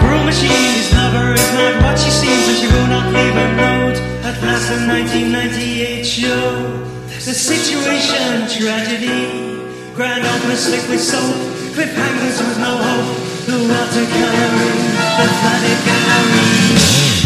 cruel machine. His lover is not what she seems, and she will not leave a note. At last, the 1998 show, the situation tragedy. Grand opener slick with soap, cliffhangers with no hope. The watercoloring, the flooded gallery.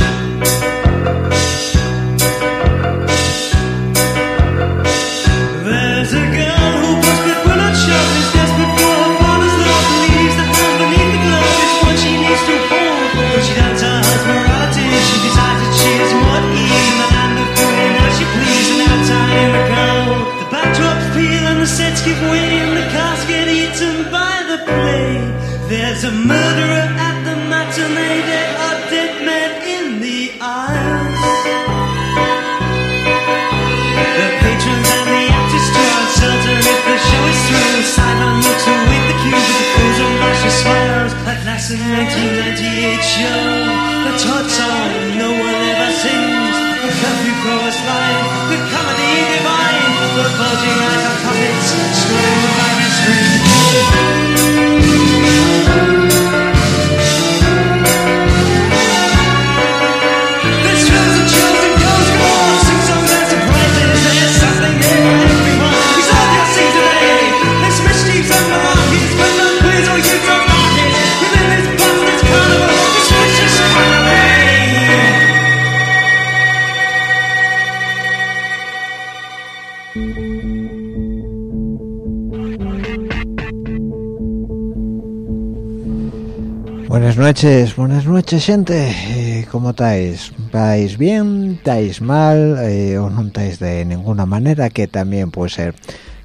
Noches, buenas noches, gente. Eh, ¿Cómo estáis? ¿Vais bien? ¿Estáis mal? Eh, ¿O no estáis de ninguna manera? Que también puede ser,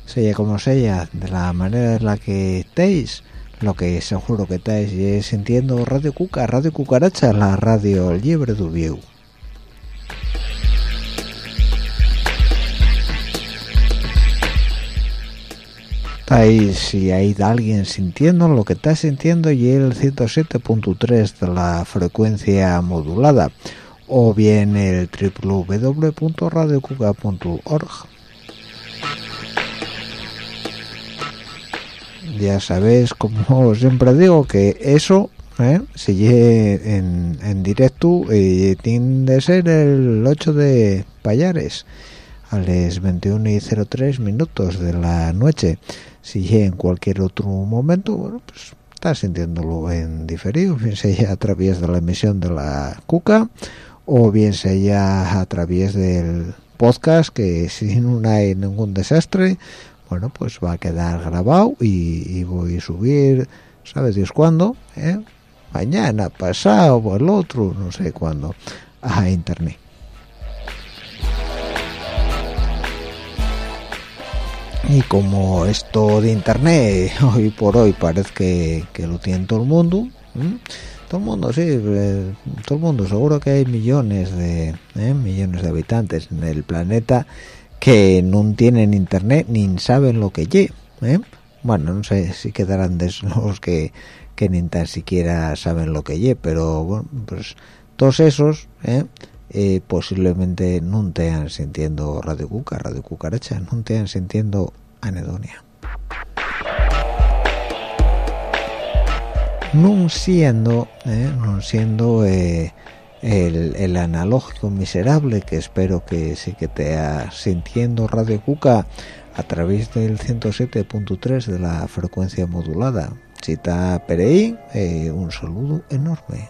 sea como sea, de la manera en la que estéis. Lo que seguro que estáis es sintiendo Radio Cuca, Radio Cucaracha, la radio libre de Vieu. Estáis si hay alguien sintiendo lo que está sintiendo y el 107.3 de la frecuencia modulada. O bien el www.radiocuca.org ya sabéis como siempre digo que eso ¿eh? si lle en, en directo eh, tiene de ser el 8 de Payares a las 21 y 03 minutos de la noche si ya en cualquier otro momento bueno pues está sintiéndolo en diferido bien sea a través de la emisión de la cuca o bien sea a través del podcast que si no hay ningún desastre bueno pues va a quedar grabado y, y voy a subir ¿sabes Dios cuándo? ¿eh? mañana, pasado o el otro, no sé cuándo a internet y como esto de internet hoy por hoy parece que, que lo tiene todo el mundo ¿m? todo el mundo sí eh, todo el mundo seguro que hay millones de eh, millones de habitantes en el planeta que no tienen internet ni saben lo que lle ¿eh? bueno no sé si quedarán de los que que ni tan siquiera saben lo que lle pero bueno pues todos esos ¿eh? Eh, posiblemente no estén sintiendo Radio Cuca, Radio Cucaracha, no estén sintiendo anedonia. No siendo, eh, no siendo eh, el, el, analógico miserable que espero que sí que te sintiendo Radio Cuca a través del 107.3 de la frecuencia modulada. Está Pereí, un saludo enorme.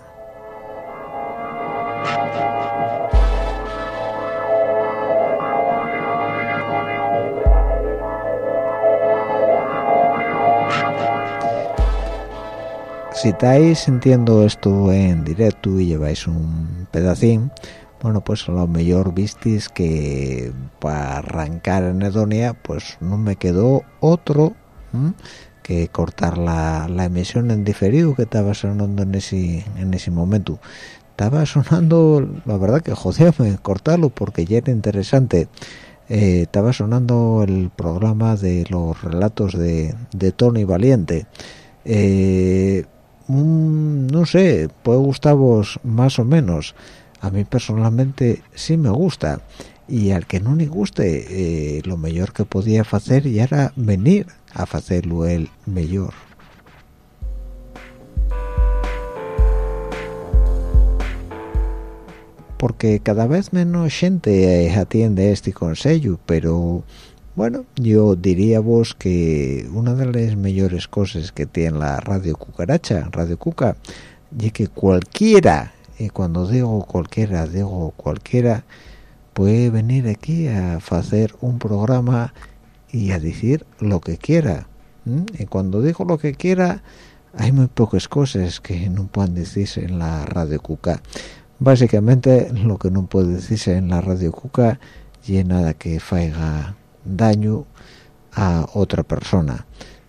Si estáis sintiendo esto en directo y lleváis un pedacín bueno pues lo mejor visteis que para arrancar en Edonia pues no me quedó otro que cortar la, emisión en diferido que estaba sonando en ese en ese momento. Estaba sonando la verdad que jodíame cortarlo porque ya era interesante. Eh, estaba sonando el programa de los relatos de, de Tony Valiente. Eh, no sé, puede gustaros más o menos. A mí personalmente sí me gusta. Y al que no le guste, eh, lo mejor que podía hacer ya era venir a hacerlo el mejor. Porque cada vez menos gente eh, atiende este consejo, pero bueno, yo diría vos que una de las mejores cosas que tiene la radio cucaracha, radio cuca, y que cualquiera, y cuando digo cualquiera, digo cualquiera, puede venir aquí a hacer un programa y a decir lo que quiera. Y cuando digo lo que quiera, hay muy pocas cosas que no puedan decirse en la radio cuca. Básicamente lo que no puede decirse en la radio cuca y nada que faiga daño a otra persona.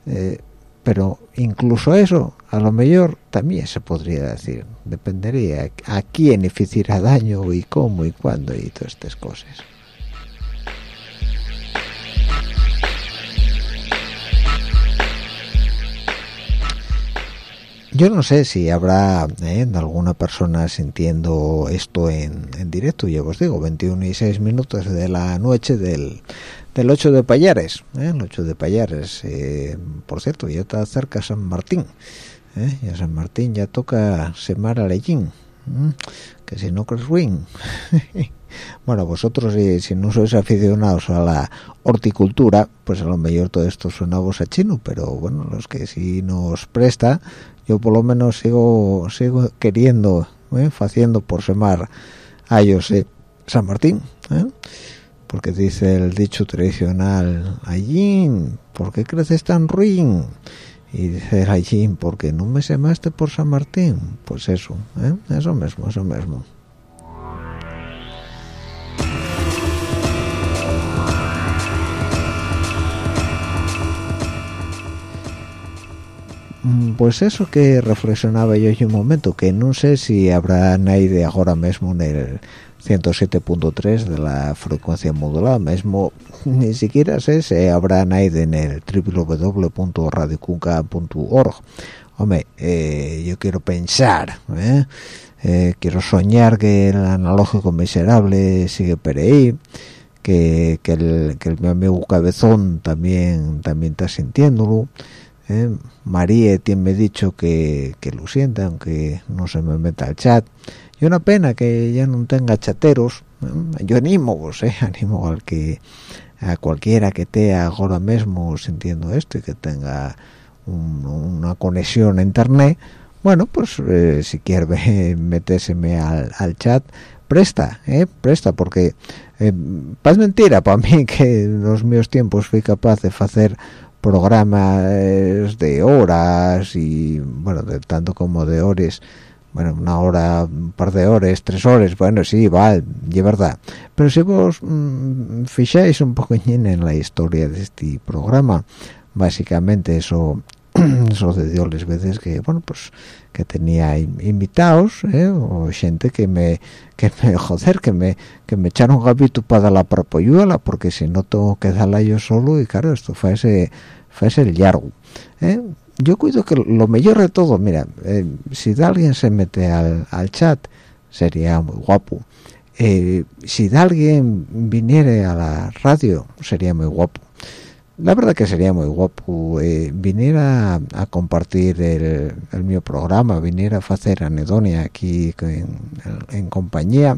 Eh, pero incluso eso a lo mejor también se podría decir dependería a quién hiciera daño y cómo y cuándo y todas estas cosas. Yo no sé si habrá eh, alguna persona sintiendo esto en, en directo ya os digo 21 y 6 minutos de la noche del del 8 de Payares, ¿eh? el 8 de Payares, eh, por cierto, ya está cerca San Martín, ¿eh? y a San Martín ya toca Semar Alellín, que si no crees win. bueno, vosotros si, no sois aficionados a la horticultura, pues a lo mejor todo esto suena a a chino, pero bueno, los que sí nos presta, yo por lo menos sigo sigo queriendo, haciendo por semar a ellos San Martín, porque dice el dicho tradicional allí ¿por qué creces tan ruin? y dice allí porque no me semaste por San Martín pues eso ¿eh? eso mismo eso mismo mm, pues eso que reflexionaba yo en un momento que no sé si habrá nadie ahora mismo en el 107.3 de la frecuencia modulada. Mismo ni siquiera sé si habrá nadie en el www.radiocuca.org hombre eh, yo quiero pensar ¿eh? Eh, quiero soñar que el analógico miserable sigue por ahí que, que, el, que el mi amigo cabezón también también está sintiéndolo María tiene dicho que, que lo siente aunque no se me meta al chat una pena que ya no tenga chateros yo animo vos eh, animo al que a cualquiera que esté ahora mismo sintiendo esto y que tenga una conexión a internet bueno pues eh, si quiere metéseme al, al, chat presta eh, presta porque eh, es mentira para mí que en los míos tiempos fui capaz de hacer programas de horas y bueno de tanto como de horas bueno, una hora, un par de horas, tres horas, bueno, sí, vale, de verdad. Pero si vos mmm, ficháis un poco en la historia de este programa, básicamente eso sucedió las veces que bueno pues que tenía invitados ¿eh? o gente que me que me joder que me que me echaron gabito para la propoyuela porque si no tengo que darla yo solo y claro esto fue ese fue ese el largo ¿eh? Yo cuido que lo mejor de todo mira eh, si alguien se mete al, al, chat sería muy guapo. Si alguien viniera a la radio sería muy guapo. La verdad que sería muy guapo eh, venir a, compartir el, el programa, venir a hacer anedonia aquí en, compañía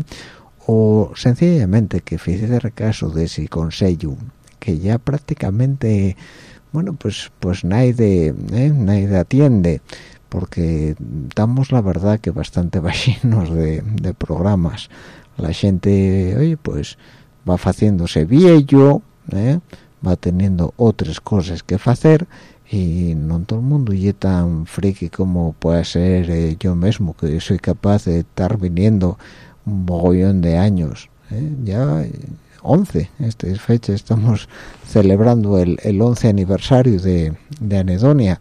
o sencillamente que hiciera caso de ese consejo que ya prácticamente bueno pues pues nadie eh, nadie atiende porque damos la verdad que bastante vaginos de, de programas la gente oye pues va haciéndose viejo ¿eh? va teniendo otras cosas que hacer y no todo el mundo y tan friki como puede ser eh, yo mismo que soy capaz de estar viniendo un mogollón de años ¿eh? ya 11 esta fecha estamos celebrando el, el 11 aniversario de, de Anedonia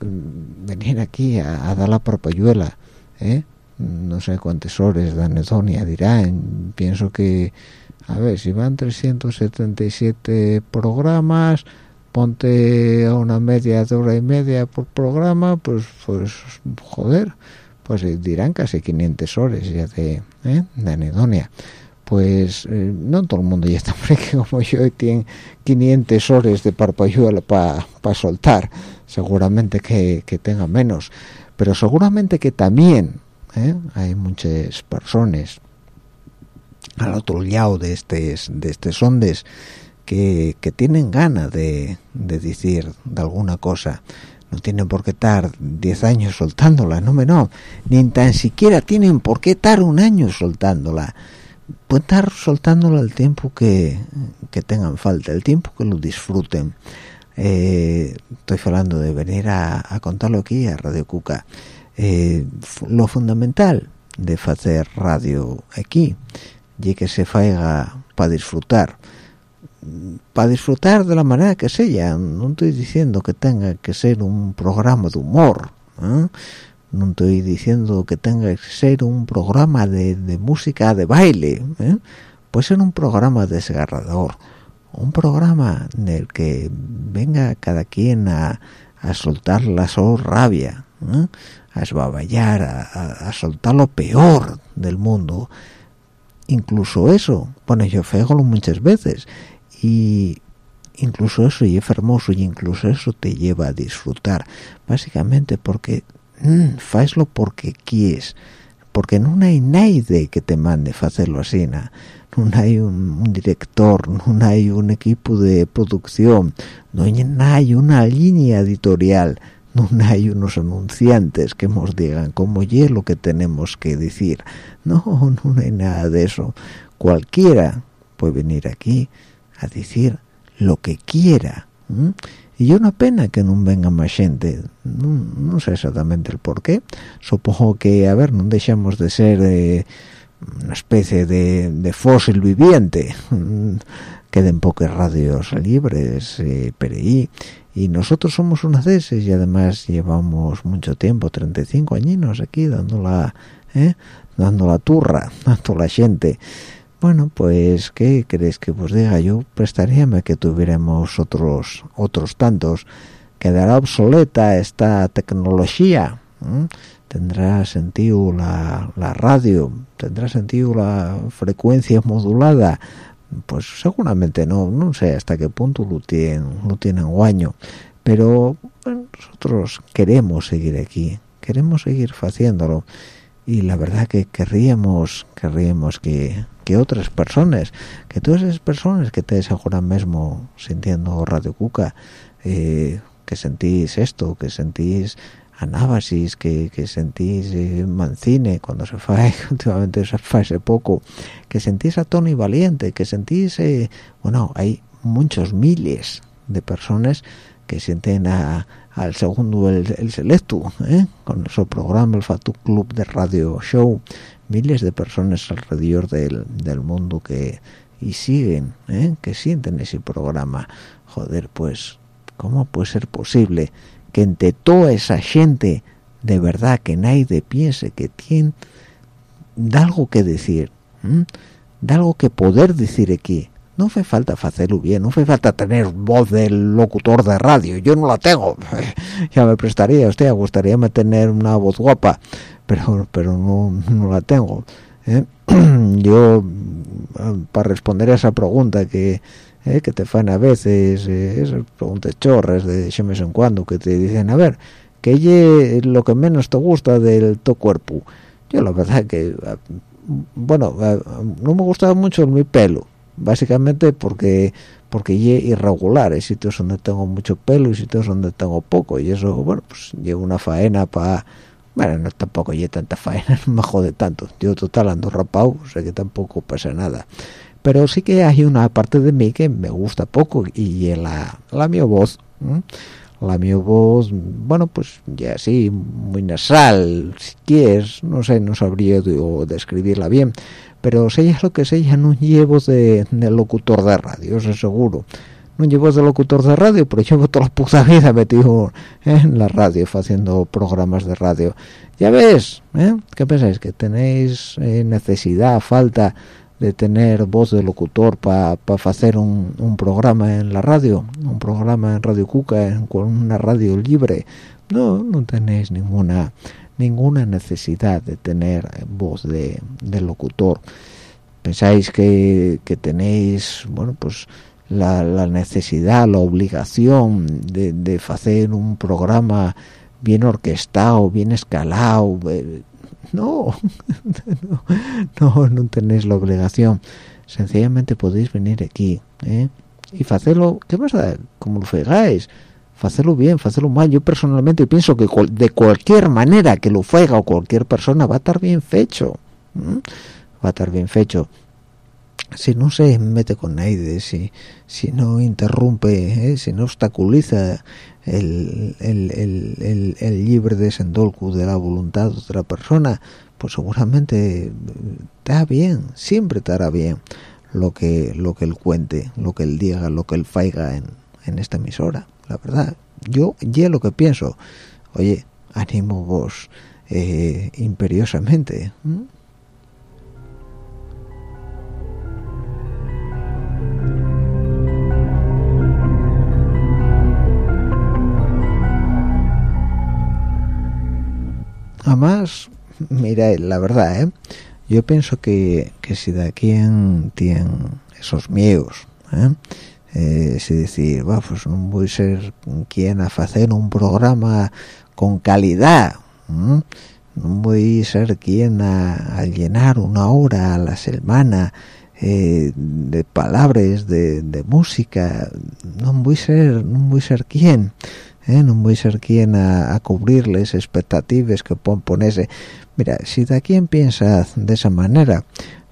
mm, venir aquí a, dar la propayuela ¿eh? no sé cuántas horas de Anedonia dirán pienso que a ver si van 377 programas ponte a una media de hora y media por programa pues pues joder pues dirán casi 500 horas ya de, ¿eh? de anedonia pues eh, no todo el mundo ya está friki como yo y tiene 500 horas de parpayuela para pa soltar. Seguramente que, que tenga menos. Pero seguramente que también ¿eh? hay muchas personas al otro lado de estos de estos ondes que, que tienen ganas de, de, decir de alguna cosa. No tienen por qué estar 10 años soltándola no no. Ni tan siquiera tienen por qué estar un año soltándola pueden estar soltándola el tiempo que, que tengan falta el tiempo que lo disfruten. Eh, estoy hablando de venir a, a, contarlo aquí a Radio Cuca. Eh, lo fundamental de hacer radio aquí y que se faiga para disfrutar. Para disfrutar de la manera que sea no estoy diciendo que tenga que ser un programa de humor ¿eh? No estoy diciendo que tenga que ser un programa de, música de baile ¿eh? puede ser un programa desgarrador un programa en el que venga cada quien a, soltar la su rabia ¿eh? a esbaballar a, a soltar lo peor del mundo incluso eso bueno yo fego muchas veces y incluso eso y es hermoso y incluso eso te lleva a disfrutar básicamente porque mmm, porque quieres porque no hay nadie que te mande hacerlo así no hay un, director no hay un equipo de producción no hay una línea editorial no hay unos anunciantes que nos digan cómo es lo que tenemos que decir no no hay nada de eso. Cualquiera puede venir aquí a decir lo que quiera y yo una pena que no venga más gente. No, sé exactamente el por qué. Supongo que a ver no dejamos de ser eh, una especie de, fósil viviente. Queden pocas radios libres eh, ahí y nosotros somos una de esas y además llevamos mucho tiempo 35 añinos aquí dando la ¿eh? dando la turra dando la gente bueno pues qué crees que os diga yo prestaríame que tuviéramos otros otros tantos. Quedará obsoleta esta tecnología tendrá sentido la, la radio tendrá sentido la frecuencia modulada. Pues seguramente no no sé hasta qué punto lo tienen lo tienen guaño. Pero nosotros queremos seguir aquí queremos seguir haciéndolo. Y la verdad que querríamos querríamos que, que otras personas que todas esas personas que te ahora mismo sintiendo Radio Cuca eh, que sentís esto que sentís anábasis que, que sentís eh, mancine cuando se fue últimamente se hace poco que sentís a Tony Valiente que sentís eh, bueno hay muchos miles de personas que sienten a, al segundo el, el selecto ¿eh? con su programa el Fatu Club de Radio Show. Miles de personas alrededor del, del mundo que y siguen que sienten ese programa. Joder pues cómo puede ser posible que entre toda esa gente de verdad que nadie piense que tiene da algo que decir da algo que poder decir aquí no hace falta hacerlo bien, no hace falta tener voz del locutor de radio, yo no la tengo, ya me prestaría, usted gustaría tener una voz guapa, pero pero no, no la tengo. ¿eh? Yo, para responder a esa pregunta que, eh, que te fan a veces, eh, esas preguntas chorras de mes en cuando, que te dicen, a ver, que es lo que menos te gusta del tu cuerpo. Yo la verdad que, bueno, no me gustaba mucho mi pelo, básicamente porque porque es irregular hay sitios donde tengo mucho pelo y sitios donde tengo poco y eso bueno pues llevo una faena para bueno no tampoco llevo tanta faena no me jode tanto. Yo total ando rapado o sea que tampoco pasa nada. Pero sí que hay una parte de mí que me gusta poco y la la mi voz la mi voz bueno pues ya así muy nasal si quieres no sé no sabría describirla bien pero sea lo que sea no llevo de, locutor de radio eso seguro. No llevo de locutor de radio pero llevo toda la puta vida metido en la radio haciendo programas de radio. Ya ves ¿eh? qué pensáis que tenéis eh, necesidad falta de tener voz de locutor para hacer un, programa en la radio un programa en Radio Cuca con una radio libre no no tenéis ninguna ninguna necesidad de tener voz de, locutor pensáis que, tenéis bueno pues la, necesidad la obligación de, hacer un programa bien orquestado bien escalado eh, no, no, no tenéis la obligación sencillamente podéis venir aquí ¿eh? y hacerlo ¿qué pasa? como lo fegáis hacerlo bien, hacerlo mal. Yo personalmente pienso que de cualquier manera que lo fuega o cualquier persona va a estar bien fecho. Va a estar bien fecho. Si no se mete con nadie, si, si no interrumpe, ¿eh? si no obstaculiza el, el, el, el, libre desendolco de la voluntad de otra persona, pues seguramente está bien, siempre estará bien lo que lo que él cuente, lo que él diga, lo que él faiga en, en esta emisora la verdad yo ya lo que pienso oye animo vos eh, imperiosamente además mira la verdad ¿eh? yo pienso que, que si de quien tienen esos miedos ¿eh? Eh, si decir va pues no voy a ser quien a hacer un programa con calidad no voy a ser quien a, llenar una hora a la semana eh, de palabras de, música no voy a ser no voy a ser quien ¿eh? no voy a ser quien a, cubrirles expectativas que pueden ponerse. Mira si de quien piensa de esa manera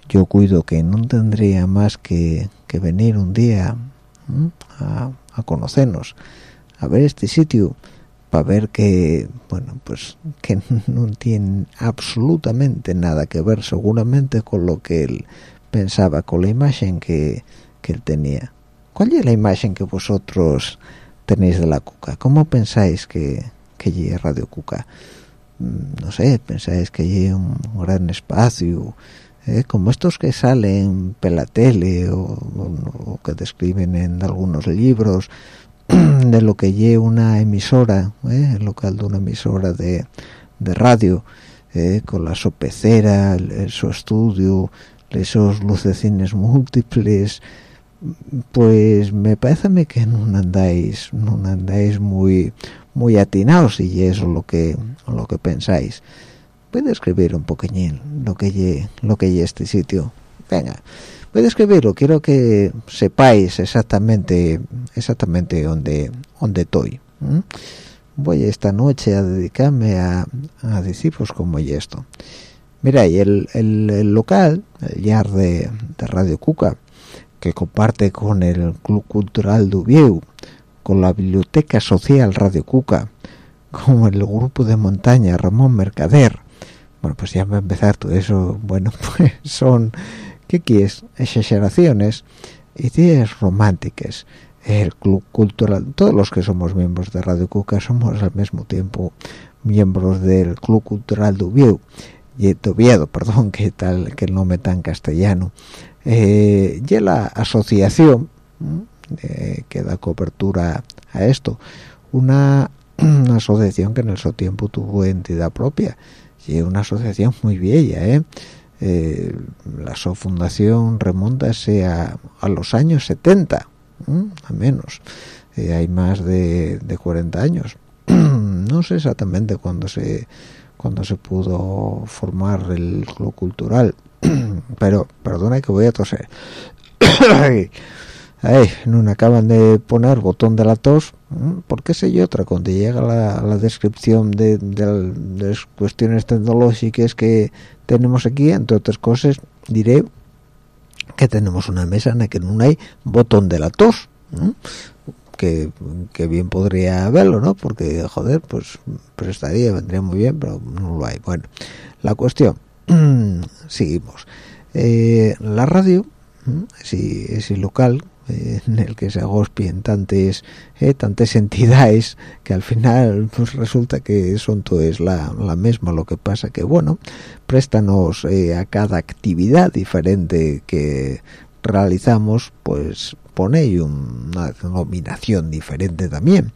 yo cuido que no tendría más que, que venir un día a, conocernos a ver este sitio para ver que bueno pues que no tiene absolutamente nada que ver seguramente con lo que él pensaba con la imagen que, él tenía ¿cuál es la imagen que vosotros tenéis de la cuca? ¿cómo pensáis que que Radio Cuca? Mm, no sé, pensáis que hay un gran espacio ¿eh? como estos que salen en la tele o, que describen en algunos libros de lo que lleva una emisora, ¿eh? el local de una emisora de, radio, ¿eh? con la sopecera, su estudio, esos lucecines múltiples, pues me parece que no andáis, no andáis muy muy atinados y eso es lo que lo que pensáis voy a describir un poquillín lo que lle, lo que este sitio. Venga voy a describirlo quiero que sepáis exactamente exactamente dónde dónde estoy voy esta noche a dedicarme a, a decir como y esto. Mira y el, el, local el yard de, Radio Cuca que comparte con el Club Cultural Dubieu con la Biblioteca Social Radio Cuca como el grupo de montaña Ramón Mercader bueno pues ya va a empezar todo eso. Bueno pues son qué quieres exageraciones ideas románticas. El club cultural todos los que somos miembros de Radio Cuca somos al mismo tiempo miembros del club cultural de Oviedo y Oviedo perdón que tal que el nombre tan castellano. Eh, y la asociación eh, que da cobertura a esto. Una, asociación que en el su tiempo tuvo entidad propia y una asociación muy vieja ¿eh? eh la su fundación remonta a, a los años 70 a menos. Eh, hay más de, de 40 años. No sé exactamente cuándo se cuando se pudo formar el club cultural pero perdona que voy a toser Ay, no acaban de poner botón de la tos ¿por qué sé yo otra cuando llega la, la descripción de, de, las cuestiones tecnológicas que tenemos aquí entre otras cosas diré que tenemos una mesa en la que no hay botón de la tos que, que, bien podría verlo no porque joder pues prestaría vendría muy bien pero no lo hay. Bueno la cuestión seguimos. Eh, la radio si es local eh, en el que se agospien tantas eh, tantas entidades que al final pues resulta que son todas la, la misma lo que pasa que bueno préstanos eh, a cada actividad diferente que realizamos pues pone una denominación diferente también.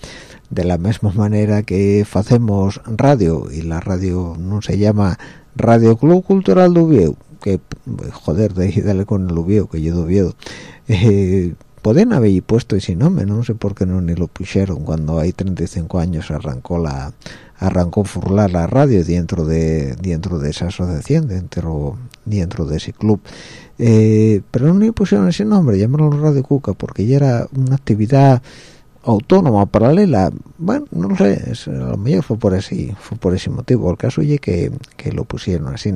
De la misma manera que hacemos radio y la radio no se llama Radio Club Cultural de que joder de dale con el Oviedo que yo de Oviedo. Eh, pueden haber puesto ese nombre no sé por qué no ni lo pusieron cuando hay 35 años arrancó la arrancó furlar la radio dentro de dentro de esa asociación dentro dentro de ese club. Eh, pero no le pusieron ese nombre llamaron Radio Cuca porque ya era una actividad autónoma paralela. Bueno no sé a lo mejor fue por ese fue por ese motivo. El caso oye que, que lo pusieron así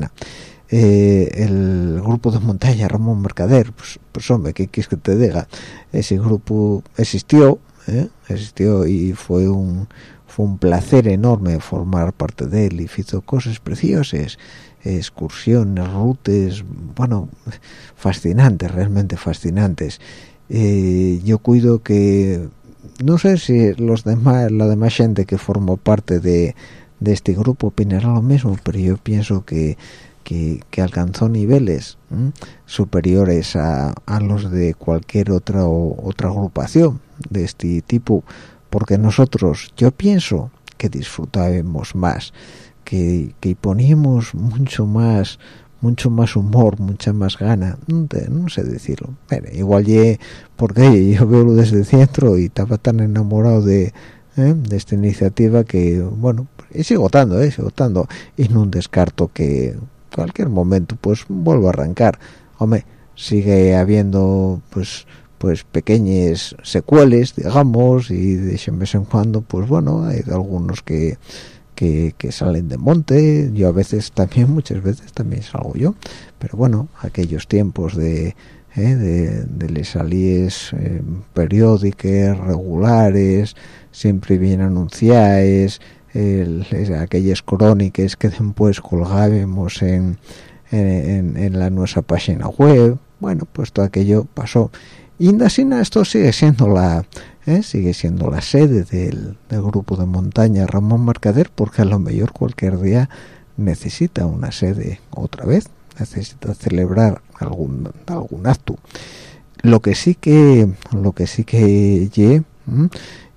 eh, el grupo de montaña Ramón Mercader pues, pues hombre qué quieres que te diga ese grupo existió ¿eh? existió y fue un fue un placer enorme formar parte de él. Y hizo cosas preciosas excursiones rutas bueno fascinantes realmente fascinantes. Eh, yo cuido que no sé si los demás la demás gente que formó parte de, de este grupo opinará lo mismo pero yo pienso que que, alcanzó niveles superiores a, los de cualquier otra otra agrupación de este tipo porque nosotros yo pienso que disfrutábamos más que, poníamos mucho más mucho más humor, mucha más gana, no, sé decirlo. igual ye, porque yo veo desde el centro y estaba tan enamorado de, ¿eh? de esta iniciativa que, bueno, y sigo estando, ¿eh? sigo estando, y no descarto que, cualquier momento pues vuelvo a arrancar hombre sigue habiendo pues pues pequeñas secuelas digamos y de vez en cuando pues bueno hay algunos que, que, salen de monte yo a veces también muchas veces también salgo yo pero bueno aquellos tiempos de ¿eh? de, de les salíes eh, periódicas regulares siempre bien anunciadas el, aquellas crónicas que después colgábamos en, en, la nuestra página web. Bueno pues todo aquello pasó y Indasina esto sigue siendo la ¿eh? sigue siendo la sede del, grupo de montaña Ramón Mercader porque a lo mejor cualquier día necesita una sede otra vez necesita celebrar algún algún acto. Lo que sí que lo que sí que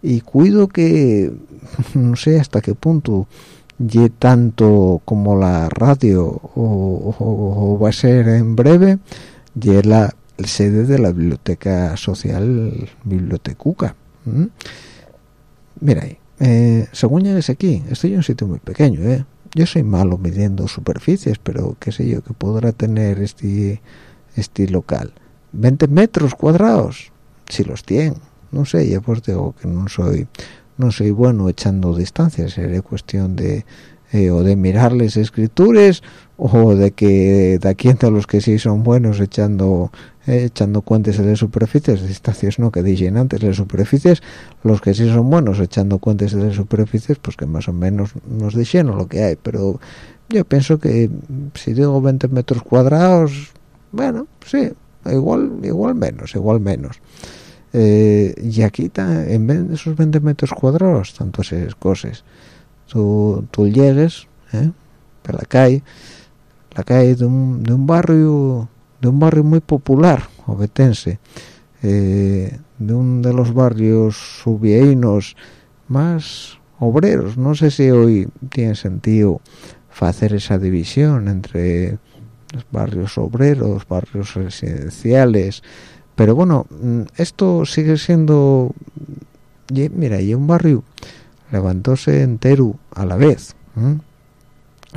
y cuido que no sé hasta qué punto y tanto como la radio o, va a ser en breve y la sede de la biblioteca social bibliotecuca mira eh, según llegues aquí estoy en un sitio muy pequeño ¿eh? yo soy malo midiendo superficies pero qué sé yo que podrá tener este este local. 20 metros cuadrados si los tienen no sé ya pues digo que no soy no soy bueno echando distancias seré cuestión de eh, o de mirarles escrituras o de que de aquí entre los que sí son buenos echando eh, echando cuentas de superficies distancias no que dicen antes de superficies los que sí son buenos echando cuentas de superficies pues que más o menos nos dicen lo que hay pero yo pienso que si digo 20 metros cuadrados bueno sí igual igual menos igual menos eh, y aquí en vez de esos 20 metros cuadrados tanto esas cosas tú, tú llegues ¿eh? por la calle la calle de un, de un barrio de un barrio muy popular obetense eh, de un de los barrios subieínos más obreros no sé si hoy tiene sentido hacer esa división entre los barrios obreros barrios residenciales pero bueno mm, esto sigue siendo mira y un barrio levantóse entero a la vez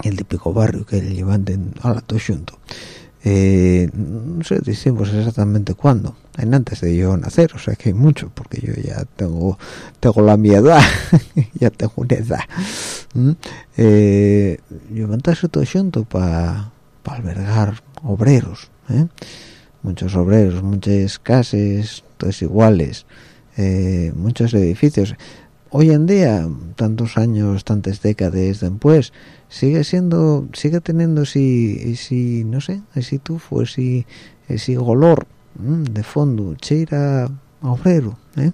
el típico barrio que levanten a la todo junto eh, no sé decimos exactamente cuándo en antes de yo nacer o sea que hay mucho porque yo ya tengo tengo la mi edad ya tengo una edad eh, levantarse todo junto para albergar obreros ¿eh? Muchos obreros, muchas casas, todos iguales, eh, muchos edificios. Hoy en día, tantos años, tantas décadas después, sigue siendo, sigue teniendo si, si no sé, ese tufo, ese, ese olor de fondo, cheira obrero, ¿eh?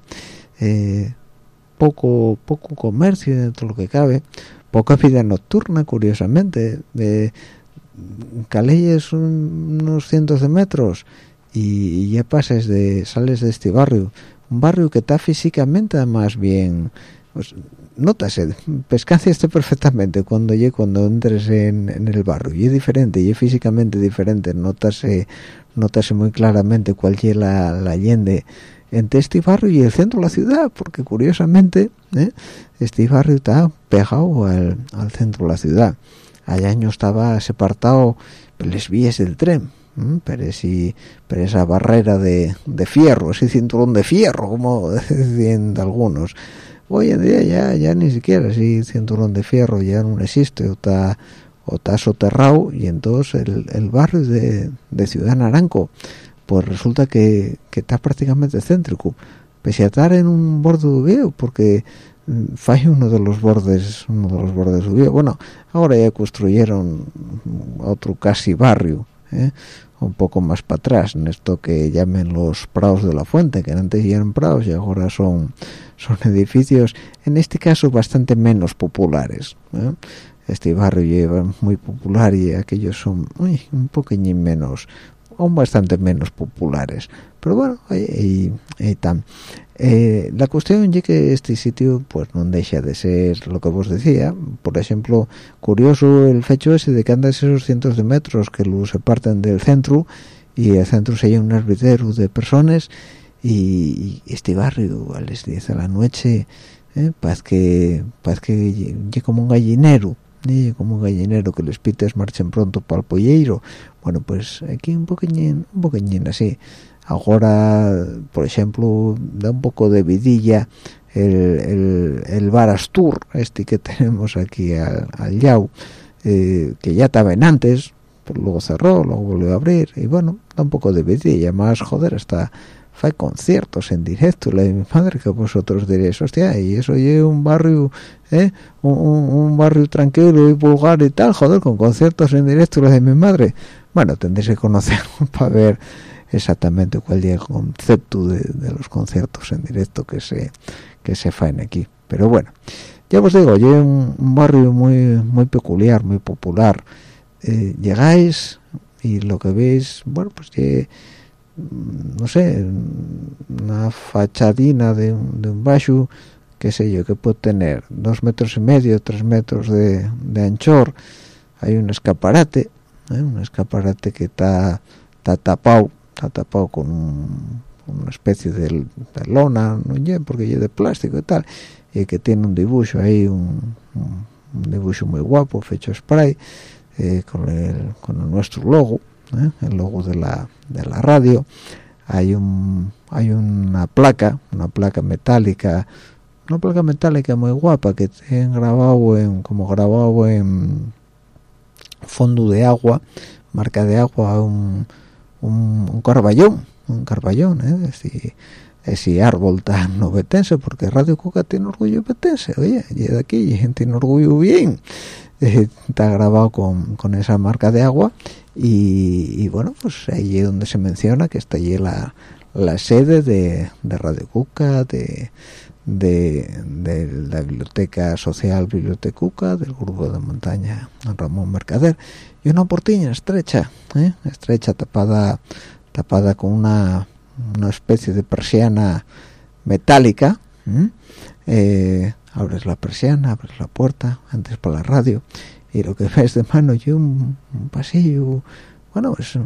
Eh, poco, poco comercio dentro de lo que cabe, poca vida nocturna, curiosamente, de caleyes unos cientos de metros y, ya pases de sales de este barrio. Un barrio que está físicamente más bien pues, notase pescancia esté perfectamente cuando cuando entres en, el barrio. Y es diferente y es físicamente diferente notase notase muy claramente cuál es la, la allende entre este barrio y el centro de la ciudad porque curiosamente ¿eh? este barrio está pegado al, al centro de la ciudad hay años estaba separado las vías del tren pero, si, pero esa barrera de, de, fierro ese cinturón de fierro como decían algunos. Hoy en día ya ya ni siquiera ese cinturón de fierro ya no existe o está o está soterrado y entonces el, el barrio de, de, Ciudad Naranco pues resulta que, que está prácticamente céntrico. Pese a estar en un borde de porque falla uno de los bordes uno de los bordes subió bueno ahora ya construyeron otro casi barrio ¿eh? un poco más para atrás en esto que llamen los prados de la fuente que antes eran prados y ahora son son edificios en este caso bastante menos populares ¿eh? este barrio lleva muy popular y aquellos son un poquín menos aún bastante menos populares. Pero bueno ahí, están eh, la cuestión es que este sitio pues no deja de ser lo que vos decía. Por ejemplo curioso el hecho ese de que andan esos cientos de metros que los se parten del centro y el centro se un arbitero de personas y, este barrio a las 10 de la noche eh, parece que parece que como un gallinero y como un gallinero que los pites marchen pronto para el polleiro bueno pues aquí un poquillín un poquillín así ahora por ejemplo da un poco de vidilla el, el, el bar Astur este que tenemos aquí al, al Yau eh, que ya estaba en antes pues luego cerró luego volvió a abrir y bueno da un poco de vidilla más joder hasta hay conciertos en directo la de mi madre que vosotros diréis hostia y eso es un barrio ¿eh? un, barrio tranquilo y vulgar y tal joder con conciertos en directo la de mi madre bueno tendréis que conocer para ver exactamente cuál es el concepto de, los conciertos en directo que se que se faen aquí. Pero bueno ya os digo yo un, barrio muy muy peculiar muy popular eh, llegáis y lo que veis bueno pues que no sé una fachadina de un, de un bajo qué sé yo que puede tener dos metros y medio tres metros de, de anchor hay un escaparate ¿eh? un escaparate que está tapado está tapado con una especie de, lona no porque es de plástico y tal y que tiene un dibujo ahí un, dibujo muy guapo fecho spray eh, con el con nuestro logo ¿eh? el logo de la de la radio hay un hay una placa una placa metálica una placa metálica muy guapa que tienen grabado en como grabado en fondo de agua marca de agua un, un, carballón un carballón ¿eh? ese, ese árbol tan novetense porque Radio Coca tiene orgullo betense oye y de aquí y tiene orgullo bien está grabado con, con esa marca de agua y, bueno pues ahí es donde se menciona que está allí la, la sede de, Radio Cuca, de, la Biblioteca Social Bibliotecuca, del grupo de montaña Ramón Mercader, y una portiña estrecha, ¿eh? estrecha, tapada, tapada con una, una especie de persiana metálica. Eh, abres la persiana, abres la puerta, antes para la radio, y lo que ves de mano y un, pasillo, bueno, es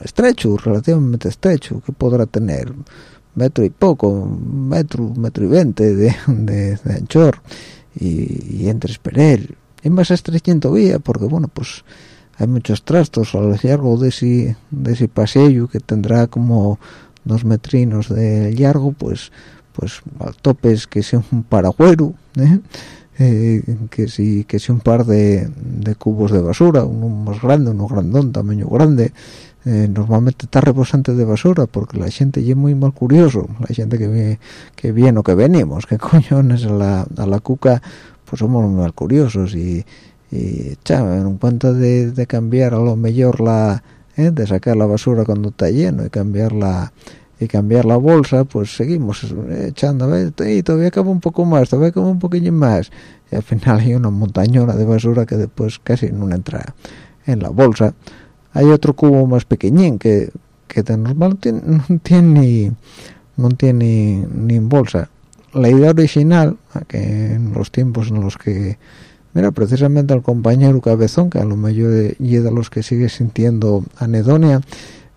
estrecho, relativamente estrecho, que podrá tener metro y poco, metro, metro y veinte de, de, anchor, y, y entres por él. Es más estrechito vía, porque bueno, pues hay muchos trastos a lo largo de ese, de ese pasillo que tendrá como dos metrinos de largo, pues pues al tope es que sea un paragüero, ¿eh? Eh, que si que si un par de, de, cubos de basura, uno más grande, uno grandón, tamaño grande, eh, normalmente está reposante de basura porque la gente es muy mal curioso, la gente que, que viene o que venimos, que coñones a la, a la cuca, pues somos muy mal curiosos y, y en cuanto de, de, cambiar a lo mejor la, de sacar la basura cuando está lleno y cambiar la y cambiar la bolsa, pues seguimos echando, y todavía cabe un poco más, todavía cabe un poquillo más. Y al final hay una montañona de basura que después casi no entra en la bolsa. Hay otro cubo más pequeñín que, que de normal no tiene, no tiene, no tiene ni bolsa. La idea original, que en los tiempos en los que, mira, precisamente al compañero Cabezón, que a lo mejor y de los que sigue sintiendo anedonia,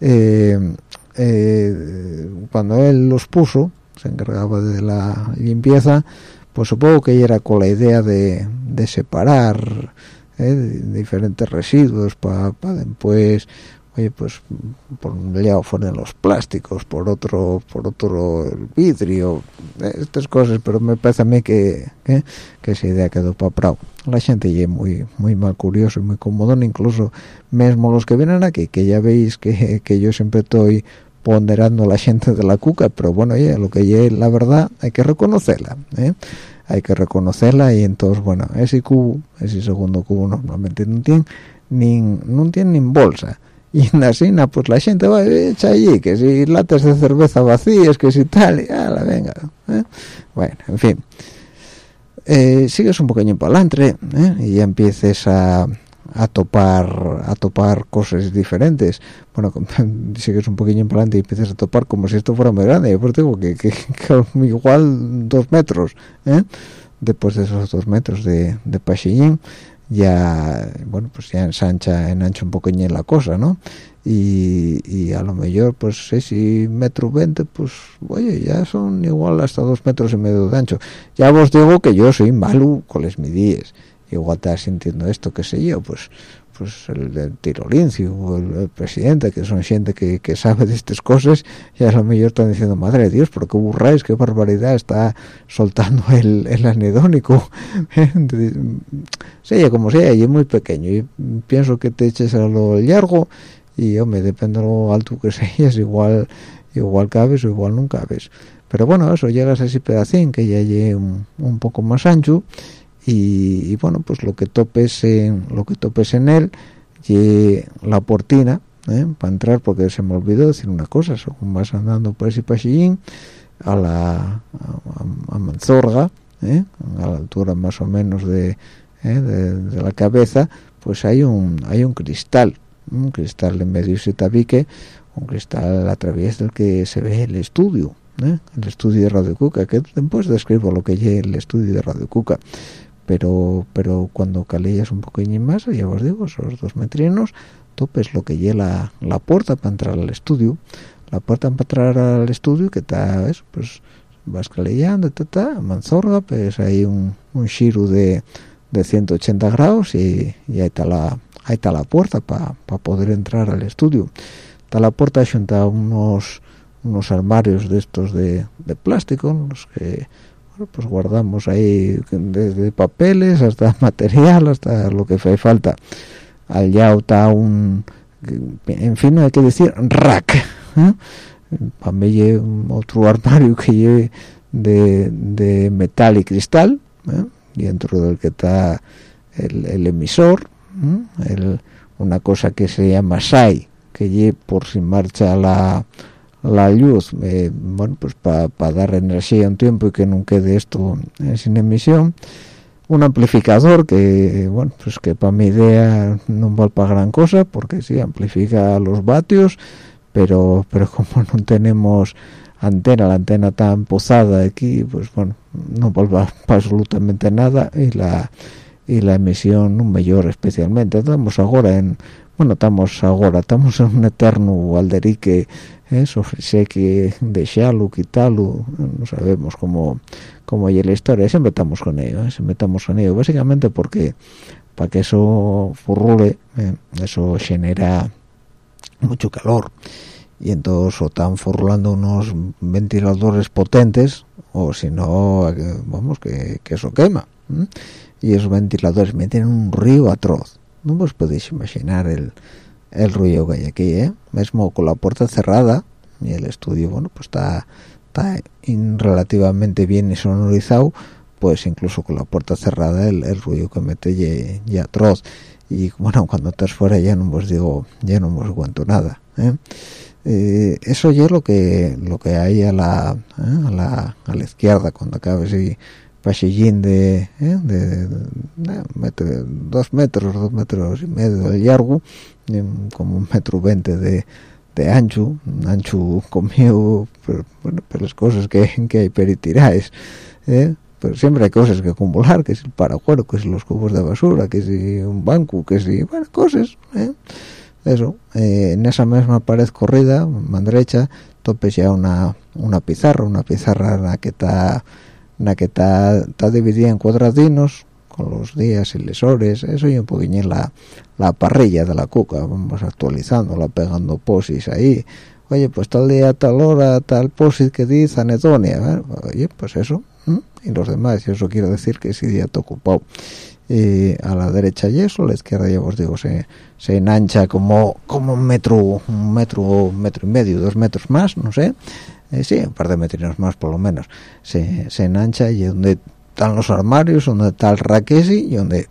eh, eh, cuando él los puso, se encargaba de la limpieza, pues supongo que era con la idea de, separar eh, diferentes residuos para después oye pues por un lado fueron los plásticos por otro por otro el vidrio estas cosas pero me parece a mí que, que, esa idea quedó para la gente ya muy muy mal curioso y muy cómodo incluso mismo los que vienen aquí que ya veis que, que yo siempre estoy ponderando la gente de la cuca, pero bueno, ya lo que es la verdad hay que reconocerla, ¿eh? Hay que reconocerla y entonces, bueno, ese cubo, ese segundo cubo normalmente no tiene ni, no tiene ni bolsa. Y en la sina, pues la gente va echa allí, que si latas de cerveza vacías, que si tal, y la venga. ¿eh? Bueno, en fin. Eh, sigues un poquillo para adelante ¿eh? y ya empieces a, a topar a topar cosas diferentes. Bueno sigues un poquillo en adelante y empiezas a topar como si esto fuera muy grande. Yo pues digo que, que, igual dos metros ¿eh? después de esos dos metros de, de pasillín ya bueno pues ya ensancha en ancho un poquillo la cosa no y, y, a lo mejor pues seis y metro veinte pues oye ya son igual hasta dos metros y medio de ancho. Ya os digo que yo soy malo con las medidas igual está sintiendo esto, qué sé yo, pues pues el, el tirolincio o el, presidente, que son gente que, que, sabe de estas cosas, y a lo mejor están diciendo, madre de Dios, pero qué burráis, qué barbaridad está soltando el, el anedónico. sea como sea, y es muy pequeño, y pienso que te eches a lo largo, y hombre, depende de lo alto que seas, igual igual cabes o igual no cabes. Pero bueno, eso, llegas a ese pedacín que ya llegue un, un poco más ancho, y, bueno pues lo que topes en lo que topes en él y la portina ¿eh? para entrar porque se me olvidó decir una cosa según vas andando por ese pasillín a la a, Manzorga ¿eh? a la altura más o menos ¿eh? de, de, la cabeza pues hay un hay un cristal un cristal en medio de ese tabique un cristal a través del que se ve el estudio el estudio de Radio Cuca que después describo lo que es el estudio de Radio Cuca pero pero cuando calillas un poquillo más ya os digo esos dos metrinos topes lo que lleva la, puerta para entrar al estudio. La puerta para entrar al estudio que está pues vas calillando ta, manzorga pues hay un, un shiru de, de 180 grados y, ahí está la ahí está la puerta para poder entrar al estudio. Está la puerta junto a unos unos armarios de estos de, de plástico los que pues guardamos ahí desde papeles hasta material hasta lo que hace falta allá está un en fin hay que decir rack ¿eh? para mí otro armario que lleve de, de, metal y cristal ¿eh? dentro del que está el, emisor ¿eh? una cosa que se llama SAI que lleve por si marcha la la luz eh, bueno pues para dar energía un tiempo y que no quede esto eh, sin emisión. Un amplificador que bueno pues que para mi idea no vale para gran cosa porque sí amplifica los vatios pero pero como no tenemos antena la antena tan posada aquí pues bueno no vale para absolutamente nada y la y la emisión no mejor especialmente. Estamos ahora en bueno estamos ahora estamos en un eterno alderique eso sé que de Shaluk y Talu no sabemos cómo cómo la historia siempre estamos con ello ¿eh? siempre estamos con ello básicamente porque para que eso furrule ¿eh? eso genera mucho calor y entonces o están furrulando unos ventiladores potentes o si no vamos que, eso quema y esos ventiladores meten un río atroz no os podéis imaginar el el ruido que hay aquí, ¿eh? Mismo con la puerta cerrada y el estudio, bueno, pues está, está relativamente bien sonorizado, pues incluso con la puerta cerrada el, ruido que mete ya, atroz. Y bueno, cuando estás fuera ya no os digo, ya no os cuento nada, ¿eh? Eh, eso ya es lo que lo que hay a la, ¿eh? a la a la izquierda cuando acabes y pasillín de, ¿eh? de, dos metros, dos metros y medio de largo, como un metro veinte de, de ancho, ancho conmigo, pero, bueno, pero las cosas que, que hay peritiráis, ¿eh? pero siempre hay cosas que acumular, que es el paraguero, que es los cubos de basura, que es un banco, que es, bueno, cosas, ¿eh? eso, eh, en esa misma pared corrida, a derecha, topes ya una, una pizarra, una pizarra en la que está la que está dividida en cuadradinos con los días y las horas eso y un poquillo la, la parrilla de la cuca vamos actualizándola pegando posis ahí. Oye pues tal día tal hora tal posit que dice anedonia oye pues eso y los demás eso quiero decir que ese día está ocupado y a la derecha y eso a la izquierda ya os digo se, se enancha como como un metro un metro un metro y medio dos metros más no sé eh, sí, un par de metros más por lo menos, se, se enancha y donde están los armarios, donde está el raquesi y donde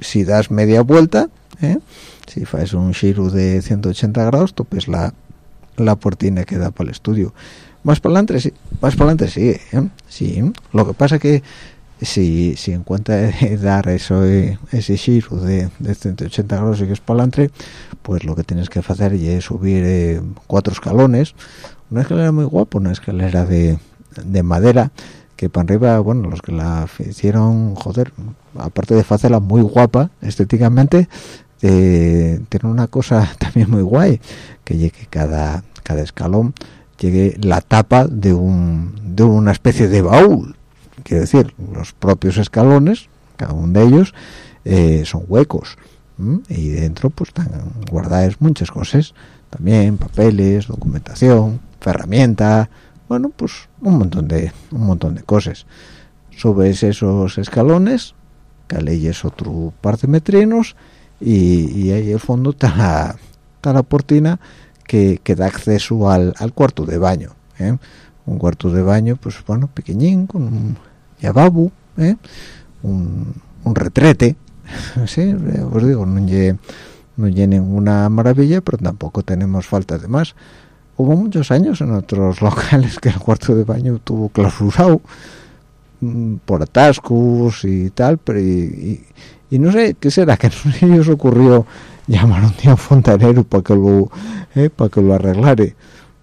si das media vuelta, ¿eh? si haces un giro de 180 grados, topes la, la portina que da para el estudio. Más para adelante, sí, más para adelante, sí, ¿eh? sí. Lo que pasa que si, si en dar eso, ese giro de, de 180 grados y que es para adelante, pues lo que tienes que hacer es subir eh, cuatro escalones, una escalera muy guapa, una escalera de, de madera, que para arriba, bueno, los que la hicieron, joder, aparte de hacerla muy guapa estéticamente, eh, tiene una cosa también muy guay, que llegue cada, cada escalón, llegue la tapa de, un, de una especie de baúl, quiero decir, los propios escalones, cada uno de ellos, eh, son huecos, y dentro pues están guardadas muchas cosas, también papeles, documentación, herramienta, bueno, pues un montón de un montón de cosas. Subes esos escalones, que leyes otro par de metrinos y, ahí al fondo está la, está la portina que, que, da acceso al, al cuarto de baño. ¿eh? Un cuarto de baño, pues bueno, pequeñín, con un lavabo, ¿eh? un, un retrete. sí, os digo, no hay no ninguna maravilla, pero tampoco tenemos falta de más hubo muchos años en otros locales que el cuarto de baño tuvo clausurado mm, por atascos y tal, pero y, no sé qué será que no os ocurrió llamar un día a un fontanero para que lo eh, para que lo arreglare.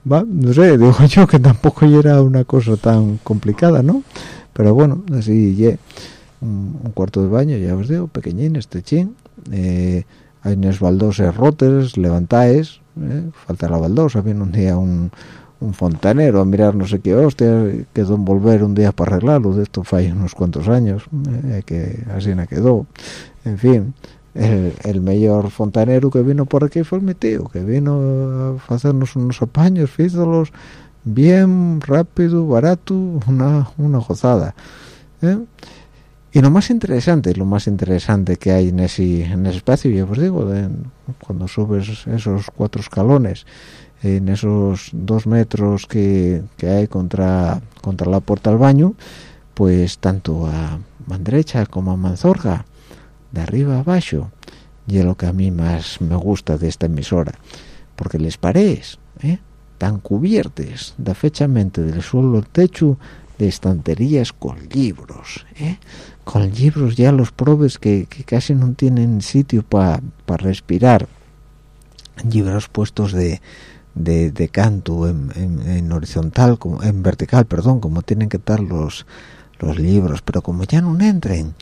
No sé digo yo que tampoco era una cosa tan complicada no pero bueno así ya un, cuarto de baño ya os digo pequeñín estrechín eh, hay unos baldoses rotos levantáis ¿eh? falta la baldosa viene un día un, fontanero a mirar no sé qué hostia quedó en volver un día para arreglarlo de esto fue unos cuantos años ¿eh? que así me quedó en fin el, el mayor fontanero que vino por aquí fue mi tío que vino a hacernos unos apaños fízolos bien rápido barato una, una gozada ¿eh? Y lo más interesante lo más interesante que hay en ese en ese espacio ya os digo cuando subes esos cuatro escalones en esos dos metros que, hay contra contra la puerta al baño pues tanto a derecha como a manzorga de arriba a abajo y es lo que a mí más me gusta de esta emisora porque les parees ¿eh? tan cubiertas de fechamente del suelo al techo de estanterías con libros ¿eh? Con libros ya los probes que, casi no tienen sitio para respirar. Libros puestos de, de, canto en, horizontal como en vertical perdón como tienen que estar los los libros. Pero como ya no entren